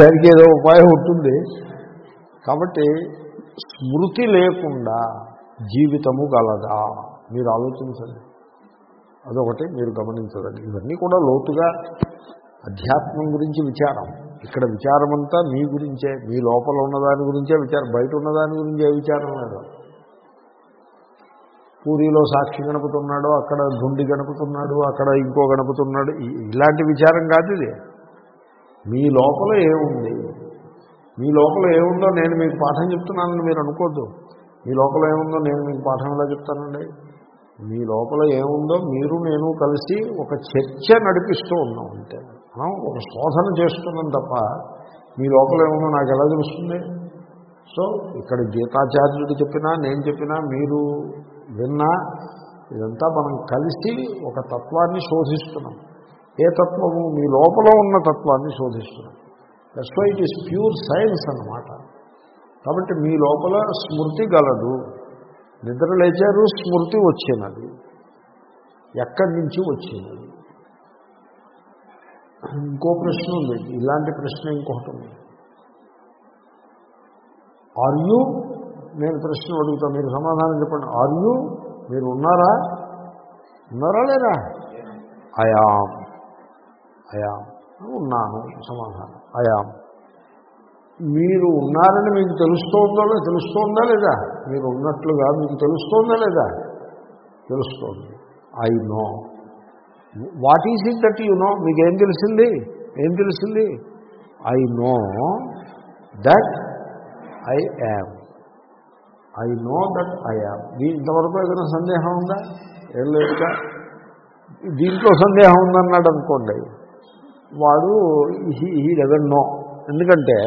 దానికి ఏదో ఉపాయం ఉంటుంది. కాబట్టి స్మృతి లేకుండా జీవితము గలదా? మీరు ఆలోచించండి. అదొకటి మీరు గమనించదండి. ఇవన్నీ కూడా లోతుగా అధ్యాత్మం గురించి విచారం. ఇక్కడ విచారం అంతా మీ గురించే మీ లోపల ఉన్నదాని గురించే విచారం బయట ఉన్నదాని గురించి ఏ విచారం లేదు. పూరిలో సాక్షి గణపతి ఉన్నాడు అక్కడ గుండి గణపతి ఉన్నాడు అక్కడ ఇంకో గణపతి ఉన్నాడు ఇలాంటి విచారం కాదు ఇది. మీ లోపల ఏముంది? మీ లోపల ఏముందో నేను మీకు పాఠం చెప్తున్నానని మీరు అనుకోద్దు. మీ లోపల ఏముందో నేను మీకు పాఠం ఎలా చెప్తానండి? మీ లోపల ఏముందో మీరు నేను కలిసి ఒక చర్చ నడిపిస్తూ ఉన్నాం అంతే. మనం ఒక శోధన చేస్తున్నాం తప్ప మీ లోపల ఏముందో నాకు ఎలా తెలుస్తుంది? సో ఇక్కడ గీతాచార్యుడు చెప్పినా నేను చెప్పినా మీరు విన్నా ఇదంతా మనం కలిసి ఒక తత్వాన్ని శోధిస్తున్నాం. ఏ తత్వము? మీ లోపల ఉన్న తత్వాన్ని శోధిస్తున్నాం. That's why it is pure science అన్నమాట. కాబట్టి మీ లోపల స్మృతి గలదు. నిద్ర లేచారు స్మృతి వచ్చినది. ఎక్కడి నుంచి వచ్చినది? ఇంకో ప్రశ్న ఉంది. ఇలాంటి ప్రశ్న ఇంకొకటి ఉంది. ఆర్ యూ నేను ప్రశ్న అడుగుతాను మీరు సమాధానం చెప్పండి. ఆర్ యూ మీరు ఉన్నారా? ఉన్నారా లేదా అయాం అయాం ఉన్నాను. సమాధానం. అయాం మీరు ఉన్నారని మీకు తెలుస్తోందో లేదా? తెలుస్తోందా లేదా? మీరు ఉన్నట్లుగా మీకు తెలుస్తోందా లేదా? తెలుస్తోంది. I know what is it that you know? మీకు ఏం తెలిసింది? ఏం తెలిసింది? I know that I am. I know that I am. ఇంతవరకు ఏదైనా సందేహం ఉందా? ఏం లేదుగా దీంట్లో సందేహం ఉందన్నాడు అనుకోండి. వాడు హీ హీ డజన్ నో. ఎందుకంటే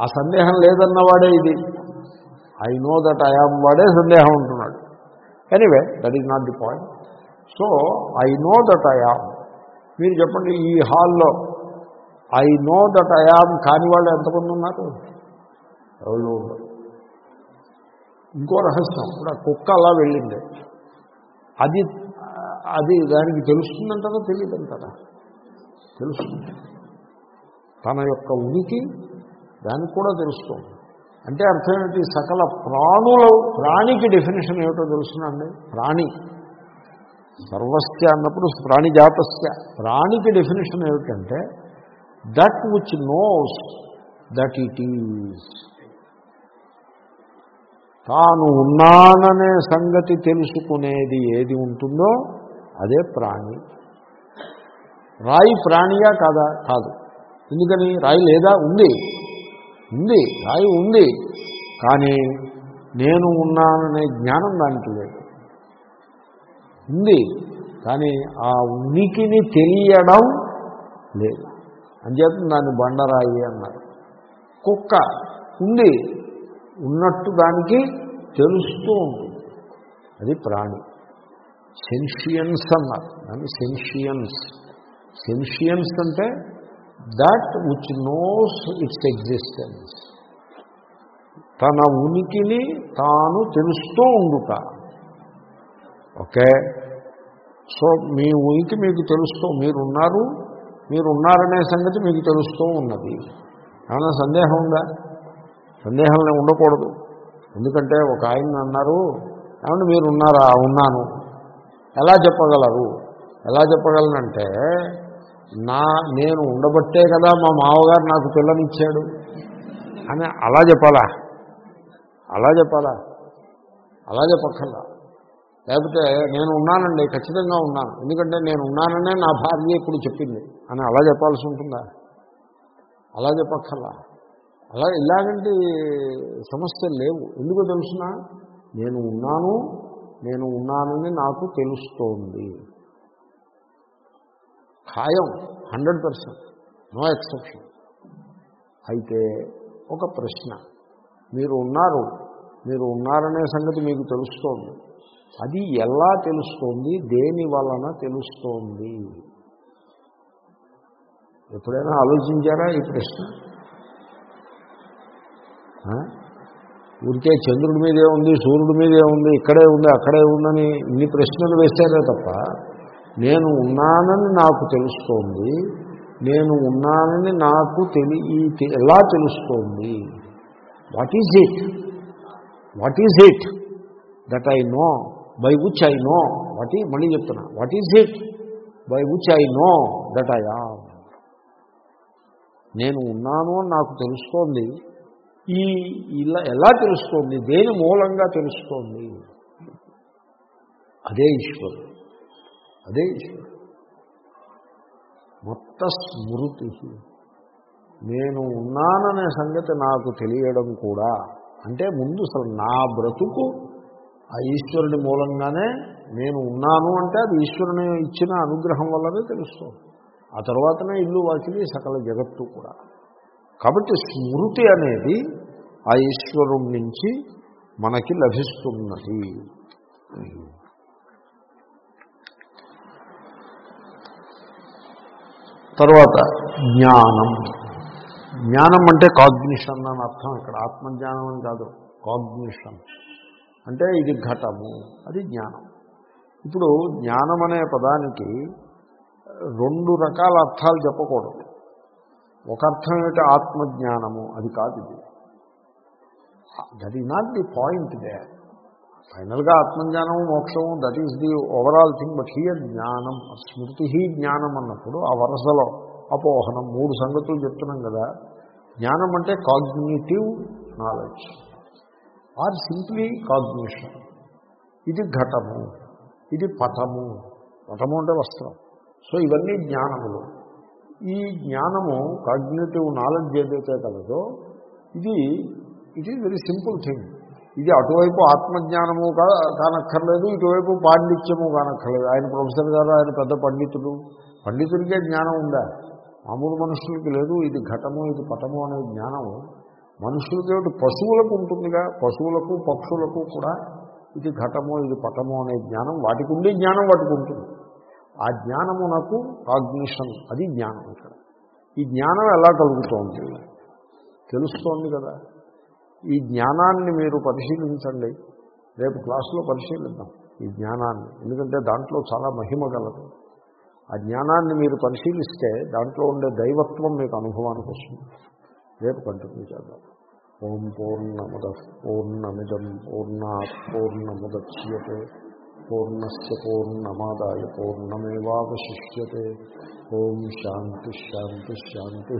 ఆ సందేహం లేదన్నవాడే ఇది. I know that I am వాడే సందేహం ఉంటున్నాడు. Anyway that is not the point. So I know that I am మీరు చెప్పండి ఈ హాల్లో I know that I am కాని వాళ్ళు ఎంతమంది ఉన్నారు? ఎవరు ఇంకో రహస్యం ఇప్పుడు ఆ కుక్క అలా వెళ్ళింది. అది అది దానికి తెలుస్తుందంటారా తెలియదంటారా తెలుస్తుంది. తన యొక్క ఉనికి దానికి కూడా తెలుస్తుంది. అంటే అర్థం ఏంటి? సకల ప్రాణుల ప్రాణికి డెఫినేషన్ ఏమిటో తెలుసునండి ప్రాణి. సర్వస్య అన్నప్పుడు ప్రాణిజాతస్య ప్రాణికి డెఫినేషన్ ఏమిటంటే that which knows that it is తాను ఉన్నాననే సంగతి తెలుసుకునేది ఏది ఉంటుందో అదే ప్రాణి. రాయి ప్రాణియా కాదా? కాదు. ఎందుకని? రాయి లేదా? ఉంది. ఉంది. రాయి ఉంది. కానీ నేను ఉన్నాననే జ్ఞానం దానికి లేదు. ఉంది. కానీ ఆ ఉనికిని తెలియడం లేదు. అంచేత దాన్ని బండరాయి అన్నారు. కుక్క ఉంది. ఉన్నట్టు దానికి తెలుస్తూ ఉంటుంది అది ప్రాణి. సెన్షియన్స్ అన్నారు. దాన్ని సెన్షియన్స్. సెన్షియన్స్ అంటే that which knows its existence తన ఉనికిని తాను తెలుస్తూ ఉండుట. ఓకే? సో మీ ఉనికి మీకు తెలుస్తూ మీరున్నారు మీరున్నారనే సంగతి మీకు తెలుస్తూ ఉన్నది. ఏమైనా సందేహం ఉందా? సందేహం ఉండకూడదు. ఎందుకంటే ఒక ఆయన అన్నారు ఏమంటే మీరు ఉన్నారా ఉన్నాను. ఎలా చెప్పగలరు? ఎలా చెప్పగలనంటే నా నేను ఉండబట్టే కదా మా మామగారు నాకు పిల్లనిచ్చాడు. అని అలా చెప్పాలా? అలా చెప్పాలా? అలా చెప్పక్కర్లా. లేకపోతే నేను ఉన్నానండి ఖచ్చితంగా ఉన్నాను. ఎందుకంటే నేను ఉన్నాననే నా భార్య ఇప్పుడు చెప్పింది. అని అలా చెప్పాల్సి ఉంటుందా? అలా చెప్పక్కర్లా. అలా ఇలాగంటి సమస్యలు లేవు. ఎందుకో తెలుసిన? నేను ఉన్నాను నేను ఉన్నానని నాకు తెలుస్తోంది. ఖాయం హండ్రెడ్ పర్సెంట్. No exception. అయితే ఒక ప్రశ్న. మీరు ఉన్నారు మీరు ఉన్నారనే సంగతి మీకు తెలుస్తోంది. అది ఎలా తెలుస్తోంది? దేని వలన తెలుస్తోంది? ఎప్పుడైనా ఆలోచించారా ఈ ప్రశ్న? ఆ? ఊరికే చంద్రుడి మీదే ఉంది సూర్యుడి మీదే ఉంది ఇక్కడే ఉంది అక్కడే ఉందని ఇన్ని ప్రశ్నలు వేశారే తప్ప నేను ఉన్నానని నాకు తెలుస్తోంది నేను ఉన్నానని నాకు తెలి ఎలా తెలుస్తోంది? What is it? What is it? That I know. By which I know what ఈ మళ్ళీ చెప్తున్నా. What is it by which I know that I am నేను ఉన్నాను అని నాకు తెలుస్తోంది. ఈ ఇలా ఎలా తెలుస్తోంది? దేని మూలంగా తెలుస్తోంది? అదే ఈశ్వరుడు. అదే ఈశ్వరుడు. మొత్త స్మృతి. నేను ఉన్నాననే సంగతి నాకు తెలియడం కూడా. అంటే ముందు అసలు నా బ్రతుకు ఆ ఈశ్వరుడి మూలంగానే నేను ఉన్నాను అంటే అది ఈశ్వరుని ఇచ్చిన అనుగ్రహం వల్లనే తెలుస్తుంది. ఆ తర్వాతనే ఇల్లు వాకిలి సకల జగత్తు కూడా. కాబట్టి స్మృతి అనేది ఆ ఈశ్వరుడి నుంచి మనకి లభిస్తున్నది. తర్వాత జ్ఞానం. జ్ఞానం అంటే కాగ్నిషన్ అని అర్థం ఇక్కడ. ఆత్మజ్ఞానం అని కాదు కాగ్నిషన్. అంటే ఇది ఘటము అది జ్ఞానం. ఇప్పుడు జ్ఞానం అనే పదానికి రెండు రకాల అర్థాలు చెప్పకూడదు. ఒక అర్థం ఏమిటి? ఆత్మజ్ఞానము అది కాదు ఇది. That is not the point they ఫైనల్గా ఆత్మజ్ఞానము మోక్షము that is the overall thing but here జ్ఞానం స్మృతి జ్ఞానం అన్నప్పుడు ఆ వరసలో అపోహనం మూడు సంగతులు చెప్తున్నాం కదా. జ్ఞానం అంటే cognitive knowledge or simply cognition. ఇది ఘటము ఇది పటము పటము అంటే వస్త్రం. సో ఇవన్నీ జ్ఞానములు. ఈ జ్ఞానము కాగ్నేటివ్ నాలెడ్జ్ ఏదైతే కలదో ఇది it is very simple thing ఇది అటువైపు ఆత్మజ్ఞానము కానక్కర్లేదు ఇటువైపు పాండిత్యము కానక్కర్లేదు. ఆయన ప్రొఫెసర్ గారు ఆయన పెద్ద పండితుడు. పండితుడికే జ్ఞానం ఉందా? మామూలు మనుషులకి లేదు. ఇది ఘటము ఇది పటము అనే జ్ఞానము. మనుషులతో పశువులకు ఉంటుందిగా పశువులకు పక్షులకు కూడా ఇది ఘటమో ఇది పటమో అనే జ్ఞానం వాటికి ఉండే జ్ఞానం వాటికి ఉంటుంది. ఆ జ్ఞానమునకు కాగ్నిషన్ అది జ్ఞానం ఇక్కడ. ఈ జ్ఞానం ఎలా కలుగుతోంది? తెలుస్తోంది కదా. ఈ జ్ఞానాన్ని మీరు పరిశీలించండి. రేపు క్లాసులో పరిశీలిద్దాం ఈ జ్ఞానాన్ని. ఎందుకంటే దాంట్లో చాలా మహిమ కలదు ఆ జ్ఞానాన్ని మీరు పరిశీలిస్తే దాంట్లో ఉండే దైవత్వం మీకు అనుభవానికి వస్తుంది. రేపు కంటిన్యూ చేద్దాం ఓం పూర్ణముద పూర్ణమిదం పూర్ణా పూర్ణముద్యతే పూర్ణస్ పూర్ణమాదాయ పూర్ణమేవాశిష్యతే ఓం శాంతి శాంతి శాంతి